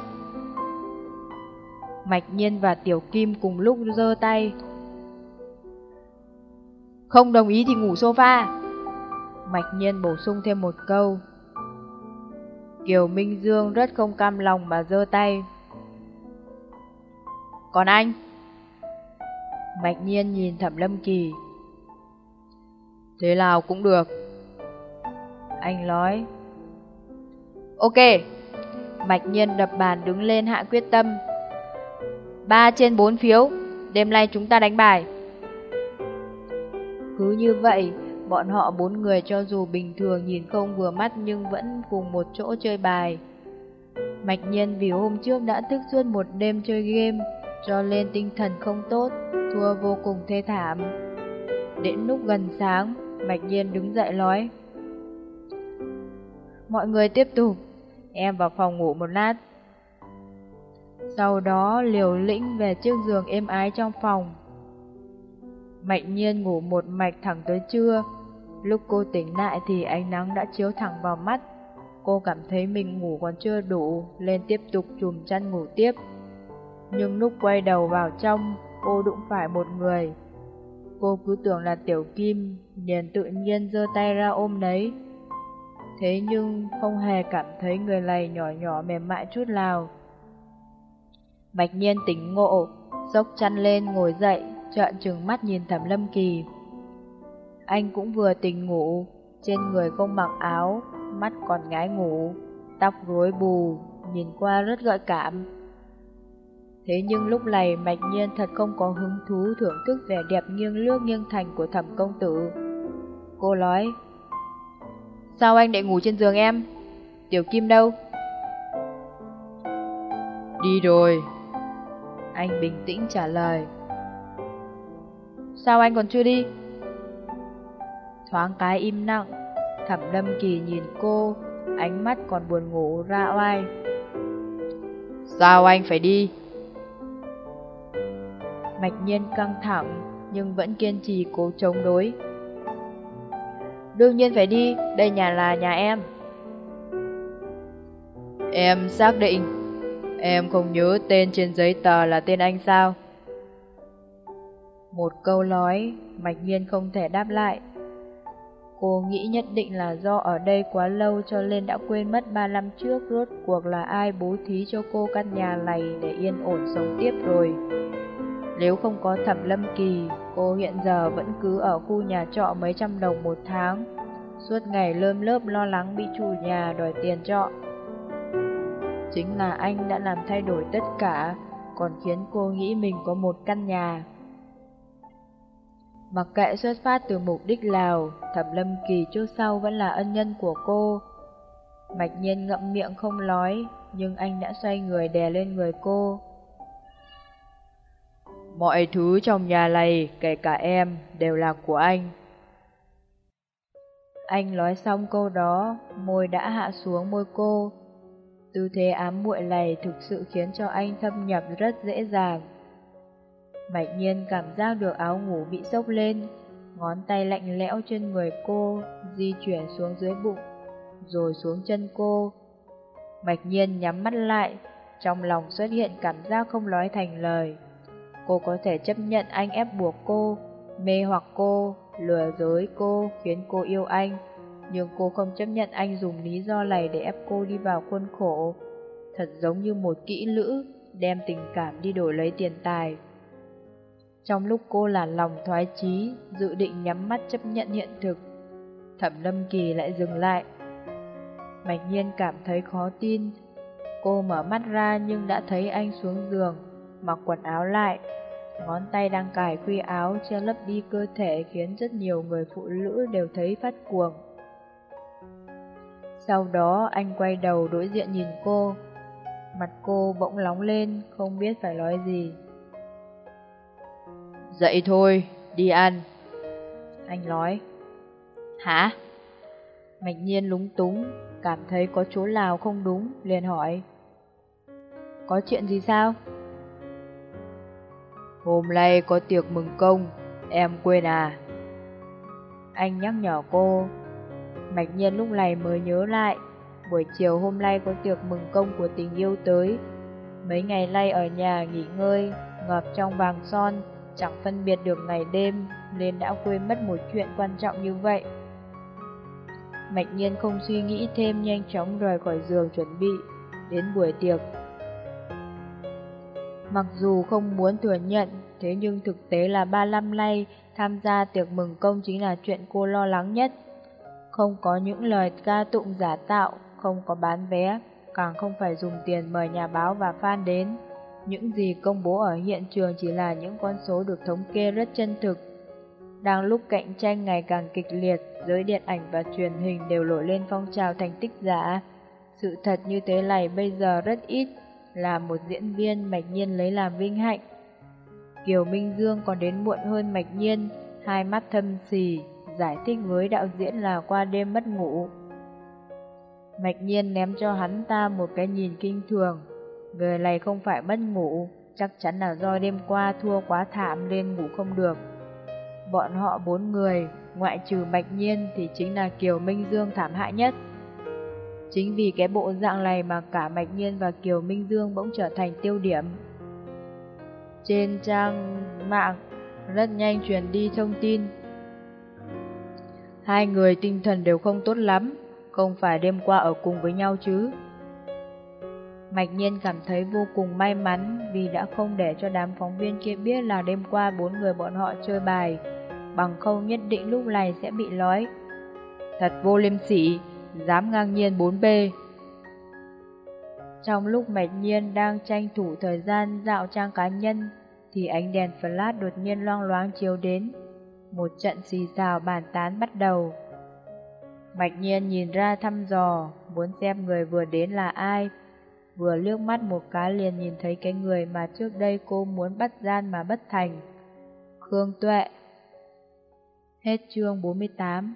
Mạch Nhiên và Tiểu Kim cùng lúc giơ tay. Không đồng ý thì ngủ sofa. Mạch Nhiên bổ sung thêm một câu. Kiều Minh Dương rất không cam lòng mà giơ tay. Còn anh? Mạch nhiên nhìn thẩm lâm kỳ. Thế nào cũng được. Anh nói. Ok. Mạch nhiên đập bàn đứng lên hạ quyết tâm. Ba trên bốn phiếu, đêm nay chúng ta đánh bài. Cứ như vậy, bọn họ bốn người cho dù bình thường nhìn không vừa mắt nhưng vẫn cùng một chỗ chơi bài. Mạch nhiên vì hôm trước đã thức suốt một đêm chơi game, cho nên tinh thần không tốt, thua vô cùng thê thảm. Đến lúc gần sáng, Mạch nhiên đứng dậy nói. Mọi người tiếp tục, em vào phòng ngủ một lát. Sau đó liều lĩnh về chiếc giường êm ái trong phòng. Mạnh nhiên ngủ một mạch thẳng tới trưa. Lúc cô tỉnh lại thì ánh nắng đã chiếu thẳng vào mắt. Cô cảm thấy mình ngủ còn chưa đủ, lên tiếp tục chùm chăn ngủ tiếp. Nhưng lúc quay đầu vào trong, cô đụng phải một người. Cô cứ tưởng là Tiểu Kim, liền tự nhiên giơ tay ra ôm lấy. Thế nhưng không hề cảm thấy người này nhỏ nhỏ mềm mại chút nào. Bạch nhiên tỉnh ngộ, dốc chăn lên ngồi dậy, trợn trừng mắt nhìn thẩm lâm kỳ. Anh cũng vừa tỉnh ngủ, trên người không mặc áo, mắt còn ngái ngủ, tóc rối bù, nhìn qua rất gợi cảm. Thế nhưng lúc này Mạch Nhiên thật không có hứng thú thưởng thức vẻ đẹp nghiêng lướt nghiêng thành của thẩm công tử. Cô nói, Sao anh lại ngủ trên giường em? Tiểu Kim đâu? Đi rồi. Anh bình tĩnh trả lời. Sao anh còn chưa đi? Thoáng cái im lặng, thẩm lâm kỳ nhìn cô, ánh mắt còn buồn ngủ ra oai. Sao anh phải đi? Mạch nhiên căng thẳng, nhưng vẫn kiên trì cố chống đối. Đương nhiên phải đi, đây nhà là nhà em. Em xác định, em không nhớ tên trên giấy tờ là tên anh sao? Một câu nói, Mạch Nhiên không thể đáp lại. Cô nghĩ nhất định là do ở đây quá lâu cho nên đã quên mất ba năm trước rốt cuộc là ai bố thí cho cô căn nhà này để yên ổn sống tiếp rồi. Nếu không có thẩm lâm kỳ, cô hiện giờ vẫn cứ ở khu nhà trọ mấy trăm đồng một tháng, suốt ngày lơm lớp lo lắng bị chủ nhà đòi tiền trọ. Chính là anh đã làm thay đổi tất cả, còn khiến cô nghĩ mình có một căn nhà. Mặc kệ xuất phát từ mục đích nào, Thẩm Lâm Kỳ trước sau vẫn là ân nhân của cô. Mạch nhiên ngậm miệng không nói, nhưng anh đã xoay người đè lên người cô. Mọi thứ trong nhà này, kể cả em, đều là của anh. Anh nói xong câu đó, môi đã hạ xuống môi cô. Tư thế ám muội này thực sự khiến cho anh thâm nhập rất dễ dàng. Mạch nhiên cảm giác được áo ngủ bị sốc lên, ngón tay lạnh lẽo trên người cô, di chuyển xuống dưới bụng, rồi xuống chân cô. Mạch nhiên nhắm mắt lại, trong lòng xuất hiện cảm giác không nói thành lời. Cô có thể chấp nhận anh ép buộc cô, mê hoặc cô, lừa dối cô, khiến cô yêu anh. Nhưng cô không chấp nhận anh dùng lý do này để ép cô đi vào khuôn khổ. Thật giống như một kỹ lữ, đem tình cảm đi đổi lấy tiền tài. Trong lúc cô là lòng thoái chí, dự định nhắm mắt chấp nhận hiện thực, Thẩm Lâm Kỳ lại dừng lại. Mạch Nhiên cảm thấy khó tin. Cô mở mắt ra nhưng đã thấy anh xuống giường, mặc quần áo lại. Ngón tay đang cài khuy áo che lấp đi cơ thể khiến rất nhiều người phụ nữ đều thấy phát cuồng. Sau đó anh quay đầu đối diện nhìn cô. Mặt cô bỗng nóng lên, không biết phải nói gì. Dậy thôi, đi ăn. Anh nói. Hả? Mạch nhiên lúng túng, cảm thấy có chỗ nào không đúng, liền hỏi. Có chuyện gì sao? Hôm nay có tiệc mừng công, em quên à? Anh nhắc nhở cô. Mạch nhiên lúc này mới nhớ lại, buổi chiều hôm nay có tiệc mừng công của tình yêu tới. Mấy ngày nay ở nhà nghỉ ngơi, ngập trong vàng son, chẳng phân biệt được ngày đêm nên đã quên mất một chuyện quan trọng như vậy. Mạch nhiên không suy nghĩ thêm nhanh chóng rời khỏi giường chuẩn bị đến buổi tiệc. Mặc dù không muốn thừa nhận, thế nhưng thực tế là ba năm nay tham gia tiệc mừng công chính là chuyện cô lo lắng nhất. Không có những lời ca tụng giả tạo, không có bán vé, càng không phải dùng tiền mời nhà báo và fan đến. Những gì công bố ở hiện trường chỉ là những con số được thống kê rất chân thực. Đang lúc cạnh tranh ngày càng kịch liệt, giới điện ảnh và truyền hình đều nổi lên phong trào thành tích giả. Sự thật như thế này bây giờ rất ít, là một diễn viên Mạch Nhiên lấy làm vinh hạnh. Kiều Minh Dương còn đến muộn hơn Mạch Nhiên, hai mắt thâm xì, giải thích với đạo diễn là qua đêm mất ngủ. Mạch Nhiên ném cho hắn ta một cái nhìn kinh thường, người này không phải mất ngủ, chắc chắn là do đêm qua thua quá thảm nên ngủ không được. Bọn họ bốn người, ngoại trừ Mạch Nhiên thì chính là Kiều Minh Dương thảm hại nhất. Chính vì cái bộ dạng này mà cả Mạch Nhiên và Kiều Minh Dương bỗng trở thành tiêu điểm. Trên trang mạng rất nhanh truyền đi thông tin. Hai người tinh thần đều không tốt lắm, không phải đêm qua ở cùng với nhau chứ. Mạch Nhiên cảm thấy vô cùng may mắn vì đã không để cho đám phóng viên kia biết là đêm qua bốn người bọn họ chơi bài, bằng không nhất định lúc này sẽ bị lói. Thật vô liêm sỉ, dám ngang nhiên 4B. Trong lúc Mạch Nhiên đang tranh thủ thời gian dạo trang cá nhân, thì ánh đèn flash đột nhiên loang loáng chiếu đến. Một trận xì xào bàn tán bắt đầu. Mạch Nhiên nhìn ra thăm dò, muốn xem người vừa đến là ai. Vừa liếc mắt một cái liền nhìn thấy cái người mà trước đây cô muốn bắt gian mà bất thành. Khương Tuệ Hết chương 48